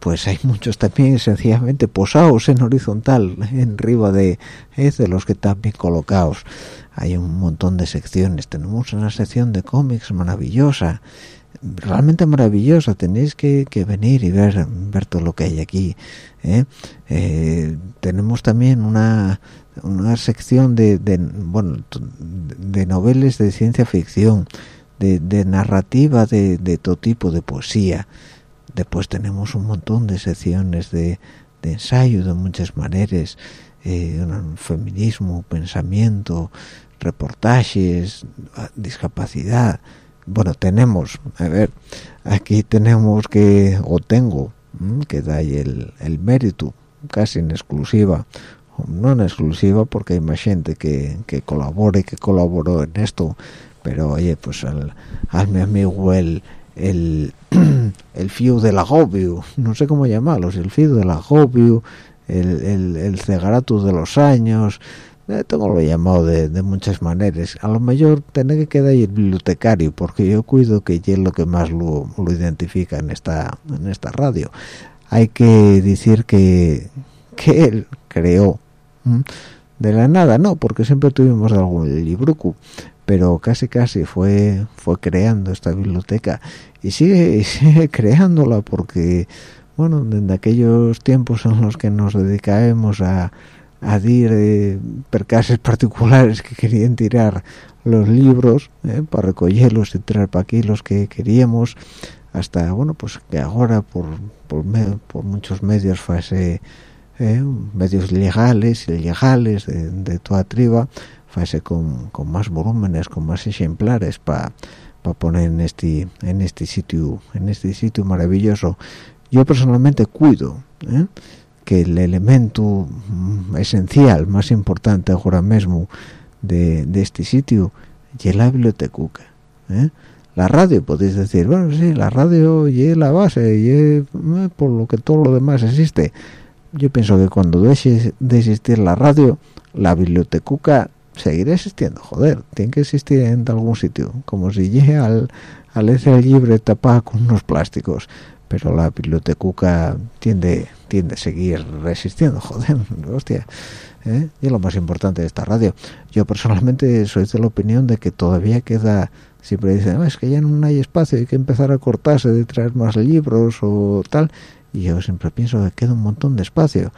pues hay muchos también sencillamente posados en horizontal en arriba de, eh, de los que están bien colocados. Hay un montón de secciones. Tenemos una sección de cómics maravillosa realmente maravillosa tenéis que, venir y ver ver todo lo que hay aquí ¿eh? Eh, tenemos también una una sección de, bueno de novelas de ciencia ficción de, narrativa de, todo tipo de poesía después tenemos un montón de secciones de, ensayo de muchas maneras eh, feminismo pensamiento reportajes discapacidad bueno tenemos a ver aquí tenemos que o tengo que da el, el mérito casi en exclusiva no en exclusiva porque hay más gente que, que colabore que colaboró en esto pero oye pues al, al mi amigo el el, el fío del agobio no sé cómo llamarlos el fío del agobio el, el, el cegaratus de los años tengo lo llamado de, de, muchas maneras. A lo mejor tiene que quedar el bibliotecario porque yo cuido que es lo que más lo, lo identifica en esta en esta radio. Hay que decir que que él creó de la nada no porque siempre tuvimos algún librucu pero casi casi fue fue creando esta biblioteca. Y sigue, sigue creándola porque bueno desde aquellos tiempos en los que nos dedicábamos a a dir eh, percases particulares que querían tirar los libros eh, para recogerlos y traer para aquí los que queríamos hasta bueno pues que ahora por por, por muchos medios fue ese eh, medios legales ilegales de, de, toda triba fuese con, con, más volúmenes con más ejemplares para poner en este en este sitio en este sitio maravilloso yo personalmente cuido ¿eh? Que el elemento mm, esencial más importante ahora mismo de, de este sitio es la biblioteca ¿eh? la radio podéis decir bueno sí la radio y la base y por lo que todo lo demás existe yo pienso que cuando deje de existir la radio, la biblioteca seguirá existiendo, joder, tiene que existir en algún sitio, como si llegue al, al ese libre tapado con unos plásticos, pero la biblioteca tiende, tiende a seguir resistiendo, joder, hostia, ¿eh? y lo más importante de esta radio. Yo personalmente soy de la opinión de que todavía queda, siempre dicen, es que ya no hay espacio, hay que empezar a cortarse de traer más libros o tal, y yo siempre pienso que queda un montón de espacio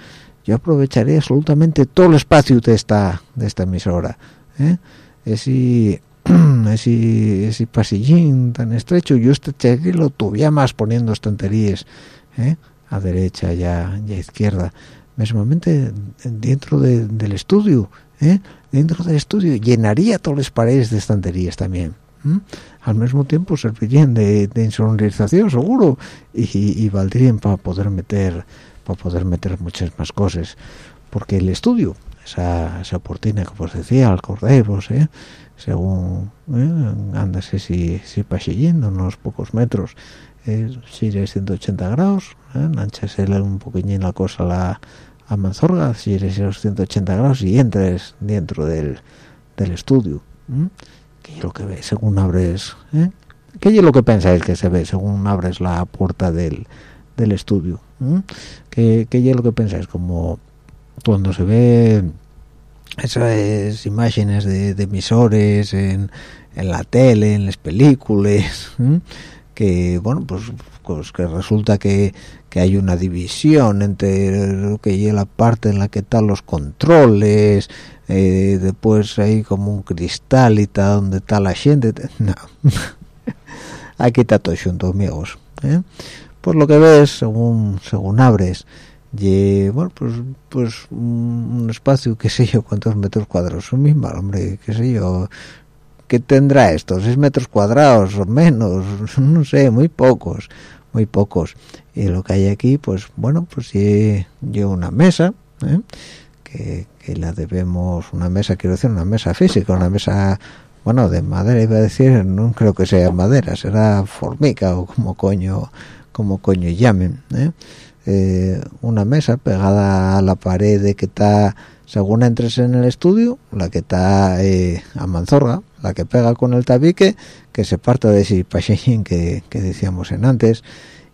yo aprovecharé absolutamente todo el espacio de esta de esta emisora ¿eh? ese ese, ese pasillín tan estrecho yo este lo tuviera más poniendo estanterías ¿eh? A derecha y a, a izquierda mismamente dentro del estudio ¿eh? dentro del estudio llenaría todas las paredes de estanterías también al mismo tiempo servirían de, de insonorización seguro y, valdrían para poder meter para poder meter muchas más cosas porque el estudio esa, esa portina que os decía al corderos ¿eh? según ¿eh? andase si, si pasillendo unos pocos metros eh, si eres 180 grados ¿eh? anchas un poquillín la cosa la a Manzorga si eres los 180 grados y entres dentro del, del estudio ¿Qué es lo que ves según abres? ¿eh? ¿Qué es lo que pensáis que se ve según abres la puerta del, del estudio? ¿Qué, ¿Qué, es lo que pensáis? Como cuando se ve esas imágenes de, emisores en, en, la tele, en las películas, que bueno, pues, pues, que resulta que, que hay una división entre lo que es la parte en la que están los controles, eh, después hay como un cristal y tal donde está la gente no aquí está todo junto amigos ¿eh? por lo que ves según según abres y bueno pues pues un, espacio qué sé yo cuántos metros cuadrados son muy mal hombre qué sé yo qué tendrá esto seis metros cuadrados o menos no sé muy pocos muy pocos y lo que hay aquí pues bueno pues yo una mesa ¿eh? que, la debemos una mesa quiero decir una mesa física una mesa bueno de madera iba a decir no creo que sea madera será formica o como coño como coño llamen ¿eh? Eh, una mesa pegada a la pared que está según entres en el estudio la que está eh, a manzorra la que pega con el tabique que se parte de ese pasillín que, que decíamos en antes.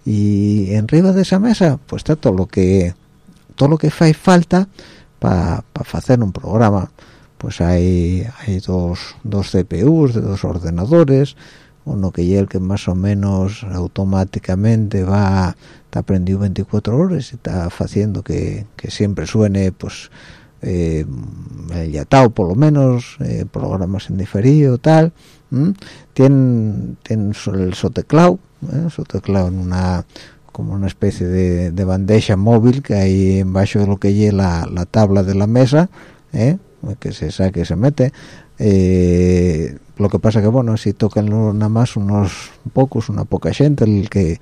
Y arriba de esa mesa pues está todo lo que todo lo que hace falta para hacer un programa. Pues hay hay dos, dos CPUs de dos ordenadores uno que ya el que más o menos automáticamente va está prendido 24 horas y está haciendo que, que siempre suene pues eh, el yatao por lo menos eh, programas en diferido tal tiene, tiene el soteclao ¿eh? soteclao en una como una especie de, de, bandeja móvil que hay en bajo de lo que lleva la, la, tabla de la mesa ¿eh? que se saque y se mete eh, lo que pasa que bueno si tocan nada más unos pocos una poca gente el que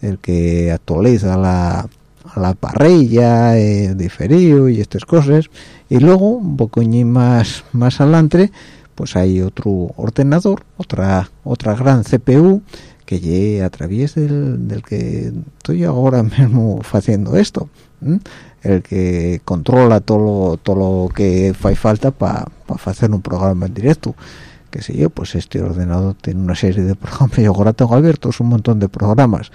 el que actualiza la, la parrilla eh, diferido y estas cosas. Y luego un poco más más adelante pues hay otro ordenador otra otra gran CPU que llegue a través del, que estoy ahora mismo haciendo esto el que controla todo lo, todo lo que hace falta para hacer un programa en directo. Que sé yo pues este ordenador tiene una serie de programas. Yo ahora tengo abiertos un montón de programas.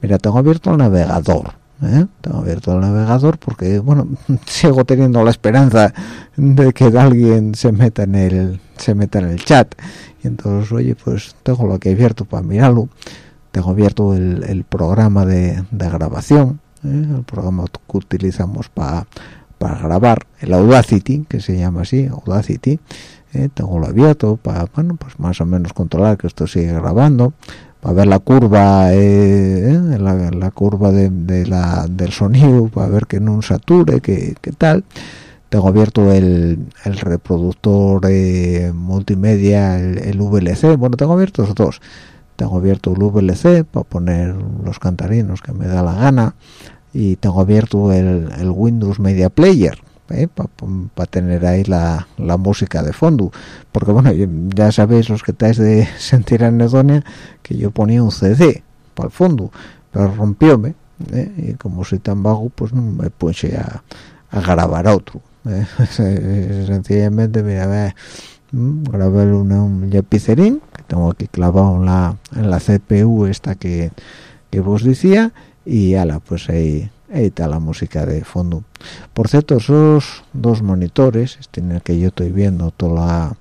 Mira tengo abierto el navegador ¿eh? tengo abierto el navegador porque bueno sigo teniendo la esperanza de que alguien se meta en el se meta en el chat y entonces oye pues tengo lo que abierto para mirarlo tengo abierto el, programa de, grabación ¿eh? el programa que utilizamos para para grabar el Audacity que se llama así Audacity ¿eh? tengo lo abierto para bueno pues más o menos controlar que esto sigue grabando para ver la curva eh, ¿eh? la, curva de, la, del sonido para ver que no sature que, tal. Tengo abierto el, el reproductor eh, multimedia el, VLC bueno tengo abiertos dos. Tengo abierto el VLC para poner los cantarinos que me da la gana y tengo abierto el, el Windows Media Player ¿eh? para tener ahí la, música de fondo porque bueno ya sabéis los que estáis de sentir anedonia que yo ponía un CD para el fondo pero rompióme ¿eh? y como soy tan vago pues no me puse a, grabar otro ¿eh? sencillamente mira grabé una, un lapicerín que tengo aquí clavado en la, en la CPU esta que, que vos decía y ala pues ahí ahí está la música de fondo. Por cierto esos dos monitores este en el que yo estoy viendo toda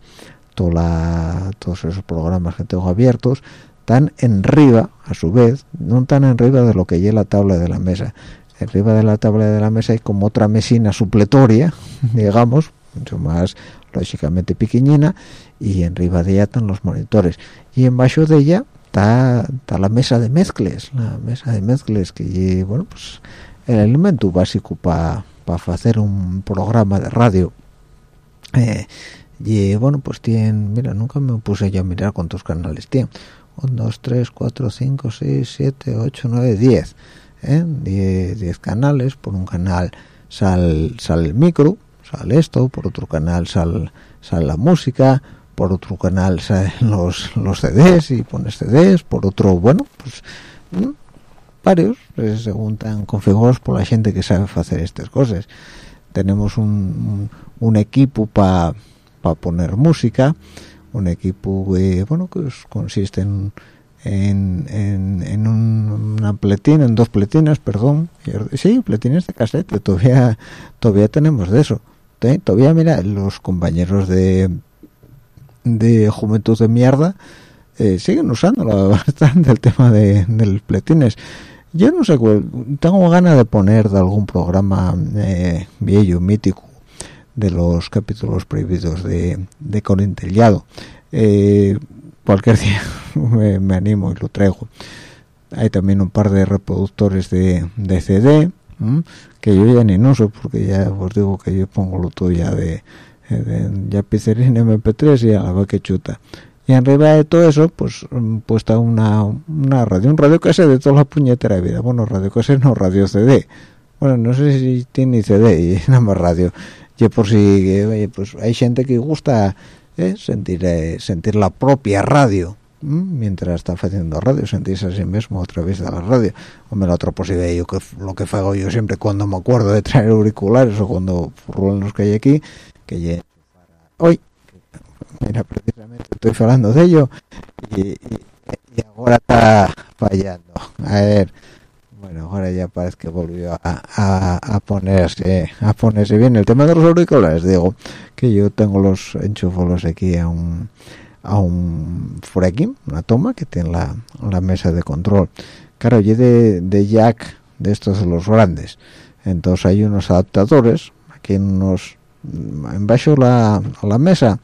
toda todos esos programas que tengo abiertos están en arriba a su vez no están en arriba de lo que lleva la tabla de la mesa. Arriba de la tabla de la mesa hay como otra mesina supletoria digamos mucho más lógicamente pequeñina y arriba de ella están los monitores. Y en bajo de ella está la mesa de mezcles la mesa de mezcles que bueno pues el elemento básico para hacer un programa de radio. Eh, y bueno pues tiene mira nunca me puse yo a mirar cuántos canales tiene 1, 2, 3, 4, 5, 6, 7, 8, 9, 10 ¿eh? 10, canales. Por un canal sale sal el micro sale esto. Por otro canal sale sal la música. Por otro canal salen los, los CDs y pones CDs por otro bueno pues varios pues, según están configurados por la gente que sabe hacer estas cosas. Tenemos un, un, equipo para poner música un equipo que bueno que consiste en en, en, una pletina, en dos pletinas, perdón, sí, pletinas de cassette, todavía todavía tenemos de eso. Todavía, mira, los compañeros de de Juventud de Mierda eh, siguen usando bastante el tema de, de pletines yo no sé tengo ganas de poner de algún programa eh, viejo mítico de los capítulos prohibidos de, de Corintellado eh, cualquier día me, animo y lo traigo. Hay también un par de reproductores de, de CD que yo ya ni no sé porque ya os digo que yo pongo lo todo ya de, de ya pizzerín MP3 y a la que chuta y arriba de todo eso pues mm, puesta una, una radio un radio cassette de toda la puñetera vida. Bueno radio cassette no radio CD bueno no sé si tiene CD y nada más radio. Yo por si oye, pues hay gente que gusta ¿eh? sentir sentir la propia radio mientras está haciendo radio sentirse a sí mismo a través de la radio. Hombre la otra posibilidad yo que lo que hago yo siempre cuando me acuerdo de traer auriculares o cuando rulan los que hay aquí que hoy mira precisamente estoy hablando de ello y, ahora está fallando a ver bueno ahora ya parece que volvió a, a, ponerse a ponerse bien el tema de los auriculares digo que yo tengo los enchufolos aquí a un a un fracking, una toma que tiene la, la mesa de control. Claro, y de, de jack de estos de los grandes. Entonces hay unos adaptadores, aquí en unos, en bajo la, la mesa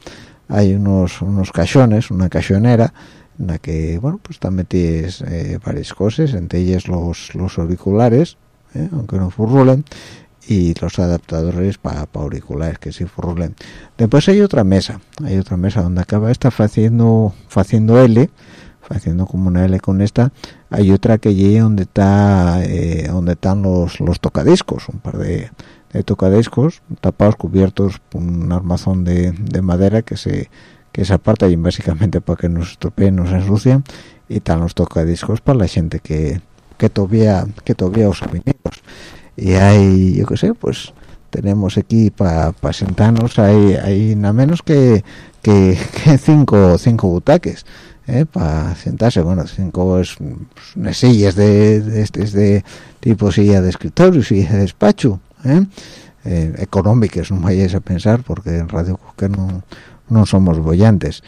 hay unos unos cajones, una cajonera en la que, bueno, pues están metidas eh, varias cosas, entre ellas los, los auriculares, eh, aunque no furrulen, y los adaptadores para auriculares que sí furrulen. Después hay otra mesa, hay otra mesa donde acaba esta haciendo haciendo L, haciendo como una L con esta. Hay otra que llega donde está eh, donde están los los tocadiscos, un par de, de tocadiscos tapados cubiertos por un armazón de, de madera que se que se aparta y básicamente para que no se estropeen, no se ensucian y están los tocadiscos para la gente que que todavía que todavía usa vinilos y hay yo qué sé pues tenemos aquí para sentarnos hay hay nada menos que que, cinco cinco butaques ¿eh? para sentarse bueno cinco es unas sillas de, de, este, de, tipo silla de escritorio silla de despacho ¿eh? Eh, económicas no vayáis a pensar porque en Radio Cuca no, no somos bollantes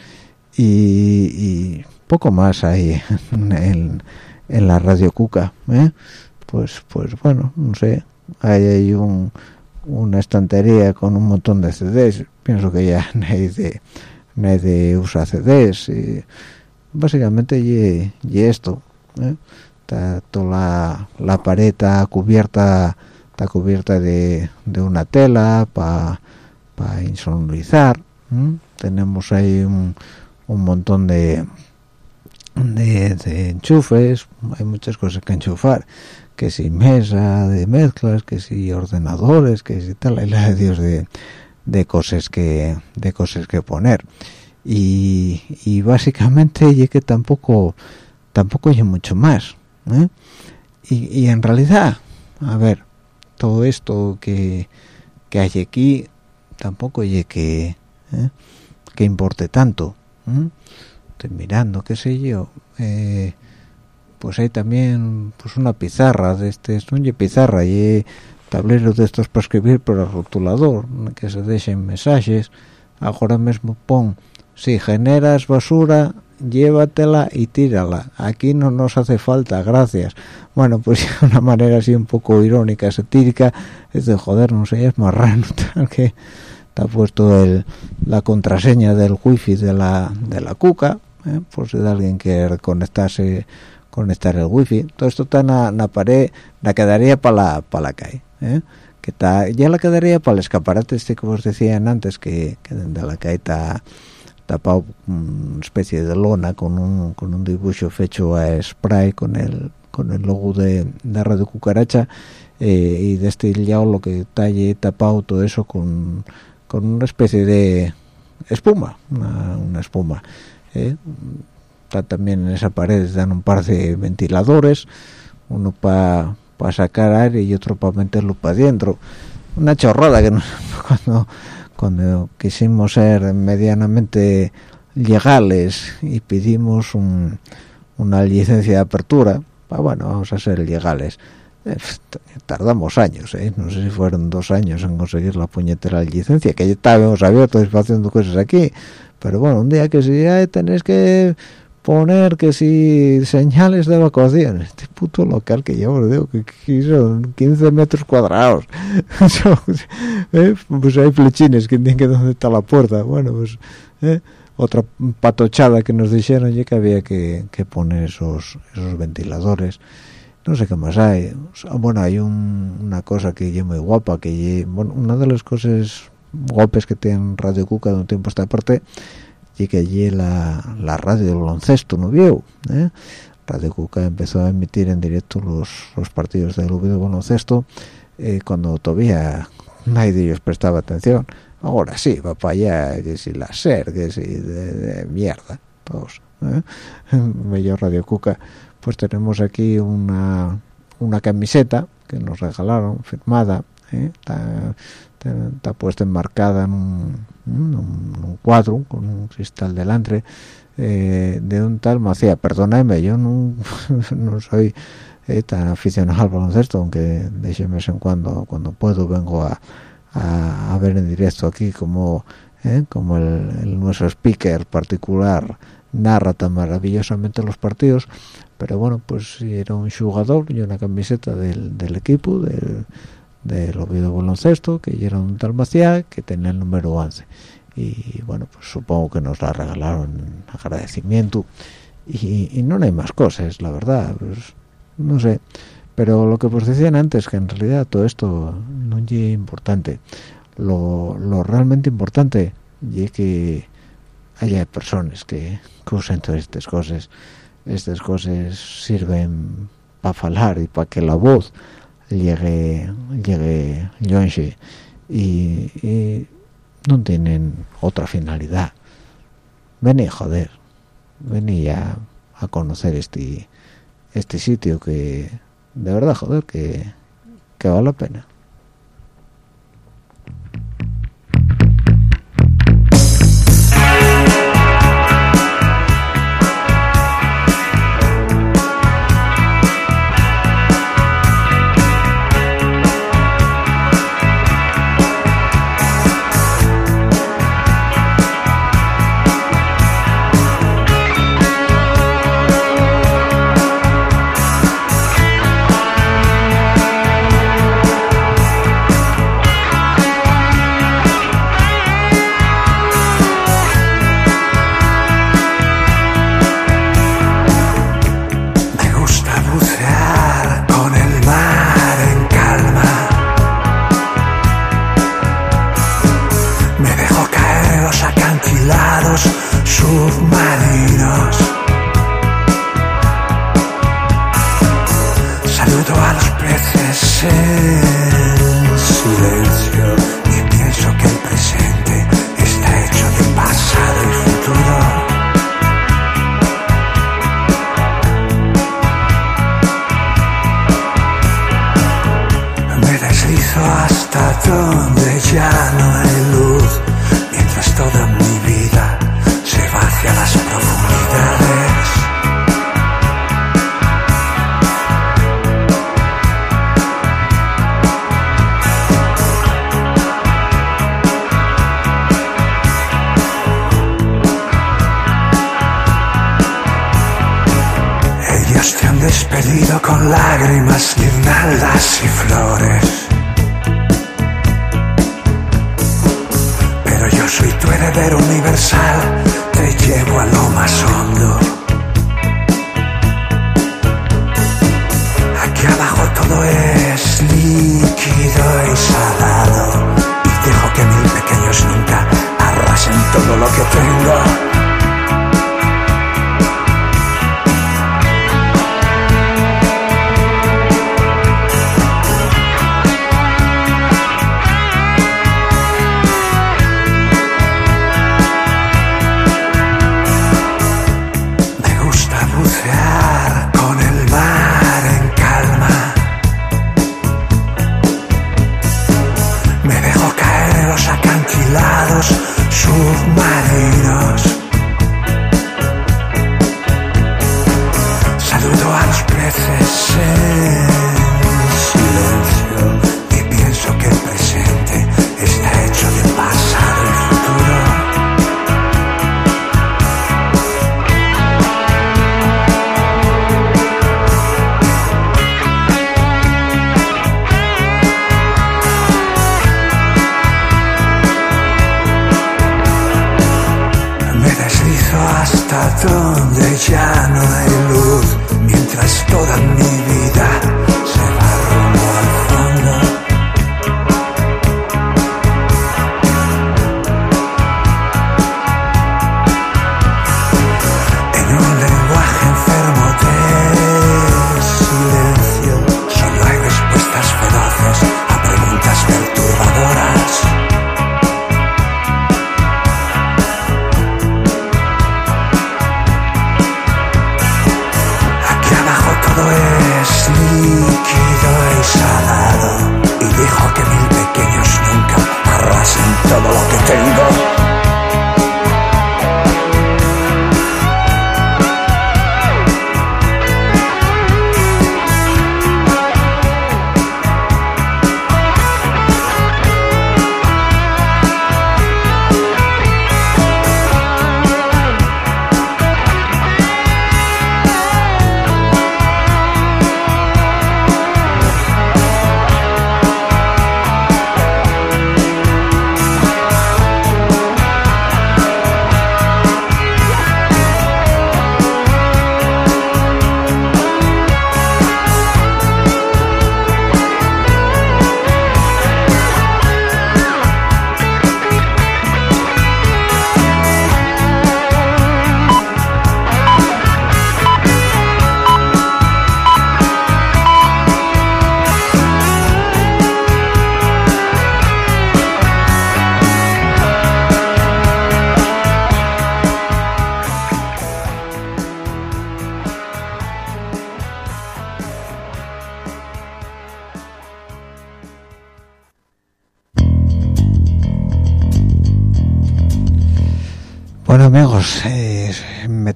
y, poco más hay en, en la Radio Cuca ¿eh? pues pues bueno no sé hay ahí un, una estantería con un montón de CDs pienso que ya nadie nadie usa CDs y básicamente y, y esto ¿eh? toda la, la pared está cubierta está cubierta de, de una tela para pa insonorizar tenemos ahí un, un montón de de, enchufes, hay muchas cosas que enchufar, que si mesa de mezclas, que si ordenadores, que si tal, hay la de Dios de, cosas que de cosas que poner. Y, y básicamente y que tampoco tampoco hay mucho más. ¿eh? Y, y, en realidad, a ver, todo esto que, que hay aquí tampoco hay que, ¿eh? importe tanto. ¿eh? mirando qué sé yo eh, pues hay también pues una pizarra de este no pizarra y tablero de estos para escribir por el rotulador que se dejen mensajes ahora mismo pon si generas basura llévatela y tírala aquí no nos hace falta gracias bueno pues de una manera así un poco irónica satírica es de joder no sé es marrano tal que está puesto el, la contraseña del wifi de la de la cuca ¿eh? por si alguien quiere conectarse conectar el wifi todo esto está en la pared la quedaría para la para la calle ¿eh? que está ya la quedaría para el escaparate este que os decían antes que, que de la calle está tapado una especie de lona con un, con un dibujo hecho a spray con el con el logo de, de Radio Cucaracha eh, y de este lado lo que está allí tapado todo eso con, con una especie de espuma una, espuma ¿eh? está también en esa pared dan un par de ventiladores uno para sacar aire y otro para meterlo para adentro una chorrada que cuando cuando quisimos ser medianamente legales y pedimos una licencia de apertura pues bueno vamos a ser legales tardamos años ¿eh? no sé si fueron dos años en conseguir la puñetera licencia que ya estábamos abiertos haciendo cosas aquí pero bueno un día que si ya tenéis que poner que si señales de evacuación este puto local que yo digo que, son 15 metros cuadrados ¿eh? pues hay flechines que indiquen dónde está la puerta bueno pues ¿eh? otra patochada que nos dijeron ya que había que, que poner esos esos ventiladores no sé qué más hay bueno hay un, una cosa que es muy guapa que una de las cosas golpes que tiene Radio Cuca de un tiempo esta parte y que allí la, la radio del baloncesto no vio ¿eh? Radio Cuca empezó a emitir en directo los, los partidos del baloncesto eh, cuando todavía nadie de prestaba atención ahora sí va para allá que si la ser que si de, mierda todos ¿eh? Bello Radio Cuca pues tenemos aquí una una camiseta que nos regalaron firmada ¿eh? está, puesta enmarcada en un, cuadro con un cristal delante eh, de un tal Macía. Perdóneme yo no, no soy eh, tan aficionado al baloncesto aunque de vez en cuando cuando puedo vengo a, a, ver en directo aquí como eh, como el, nuestro speaker particular narra tan maravillosamente los partidos. Pero bueno pues era un jugador y una camiseta del, del equipo del, del Oviedo Baloncesto que era un tal Macía que tenía el número 11 y bueno pues supongo que nos la regalaron en agradecimiento. Y, y no hay más cosas la verdad pues, no sé. Pero lo que os decían antes que en realidad todo esto no es importante. Lo, lo realmente importante es que haya personas que, usen todas estas cosas. Estas cosas sirven para hablar y para que la voz llegue llegue y, y no tienen otra finalidad. Vení joder vení a, a conocer este este sitio que de verdad joder que, que vale la pena despedido con lágrimas, guirnaldas y flores. Pero yo soy tu heredero universal, te llevo a lo más hondo. Aquí abajo todo es líquido e y salado. Y dejo que mil pequeños nunca arrasen todo lo que tengo.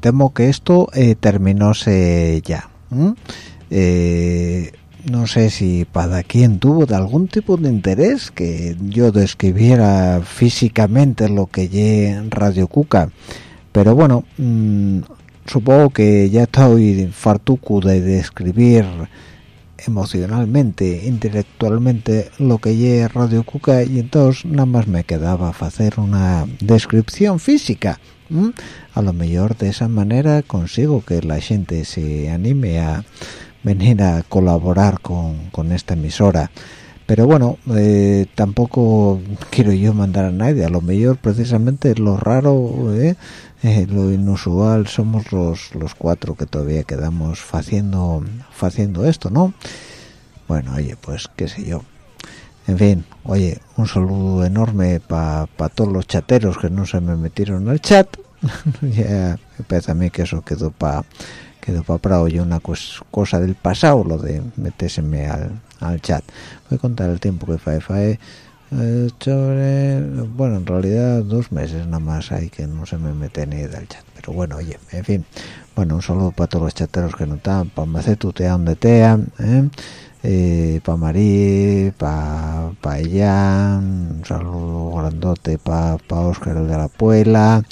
Temo que esto eh, terminóse ya. Eh, no sé si para quien tuvo de algún tipo de interés que yo describiera físicamente lo que lle Radio Cuca, pero bueno, mm, supongo que ya estoy fartuco de describir emocionalmente, intelectualmente lo que lle Radio Cuca y entonces nada más me quedaba hacer una descripción física. A lo mejor de esa manera consigo que la gente se anime a venir a colaborar con, esta emisora. Pero bueno, eh, tampoco quiero yo mandar a nadie. A lo mejor precisamente lo raro, eh, eh, lo inusual, somos los, los cuatro que todavía quedamos haciendo, haciendo esto, ¿no? Bueno, oye, pues qué sé yo. En fin, oye, un saludo enorme para todos los chateros que no se me metieron al chat. ya empieza a mí que eso quedó para quedó para Prado una cosa del pasado, lo de metérseme al, al chat. Voy a contar el tiempo que fue, fue bueno en realidad dos meses nada más hay que no se me mete ni del chat pero bueno oye en fin bueno un saludo para todos los chateros que no están para Macetu te donde tean ¿eh? Eh, para Marí para pa un saludo grandote para pa Oscar de la Puela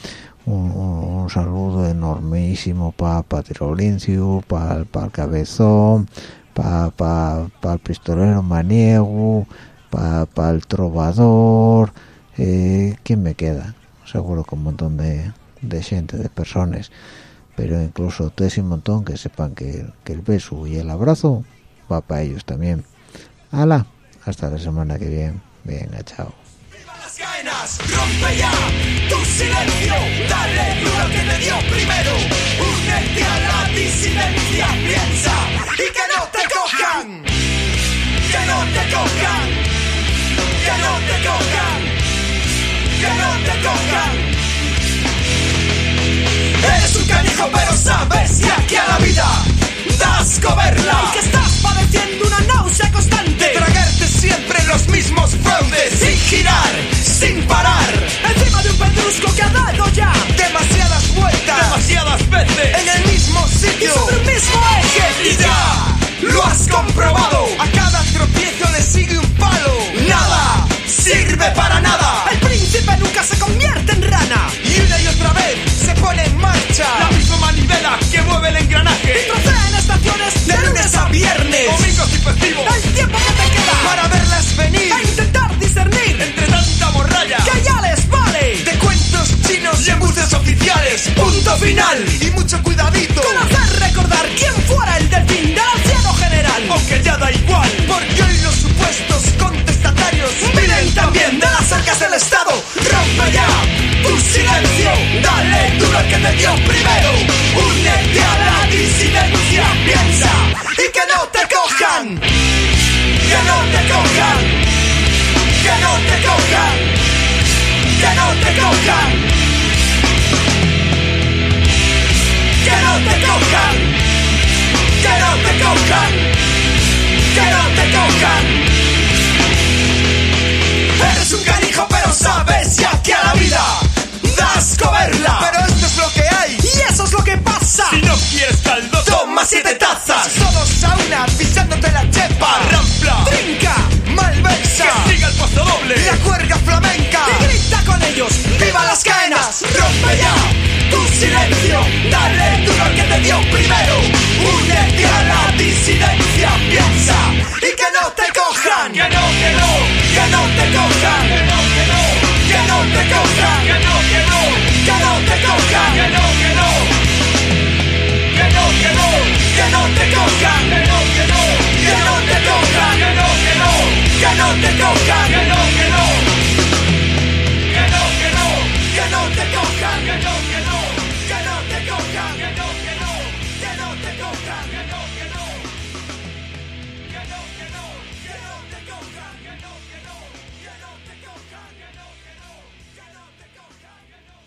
un, saludo enormísimo para pa Tirolincio para pa el Cabezón para pa, pa el pistolero Maniego para el trovador eh, ¿quién me queda? seguro con un montón de, de gente, de personas pero incluso todo ese montón que sepan que, que, el beso y el abrazo va para ellos también. Hala hasta la semana que viene. Venga chao. Rompe ya tu silencio. Dale duro que te dio primero. Únete a la disidencia piensa y que no te cojan. Que no te cojan. Que no te cojan, que no te cojan. Eres un canijo pero sabes que aquí a la vida das coberla y que estás padeciendo una náusea constante. De tragarte siempre los mismos fraudes. Sin girar, sin parar. Encima de un pedrusco que ha dado ya. Demasiadas vueltas, demasiadas veces. En el mismo sitio. Y sobre el mismo eje. Y ya lo has comprobado. A cada tropiezo le sigue un palo que te dio primero. Únete a la disidencia, piensa y que no te cojan. Que no te cojan. Que no te cojan. Que no te cojan. Que no te cojan. Que no te cojan. Que no te cojan. Eres un canijo pero sabes ya que a la vida das coberla casa. Si no quieres caldo, toma siete tazas. Todos a una, pisándote la chepa. Rampla, trinca, malversa. Que siga el paso doble. La cuerda flamenca. Y grita con ellos, ¡viva las cadenas! Rompe ya tu silencio. Dale duro al que te dio primero. Únete a la disidencia. Piensa y que no te cojan. Que no, que no. Que no te cojan. Que no, que no. Que no te cojan. Que no, que no. Que no te cojan. no te cojan, que no, que no, no, no, no no, no, no no, no, no no, no, no, no, no no, no, no no, no, no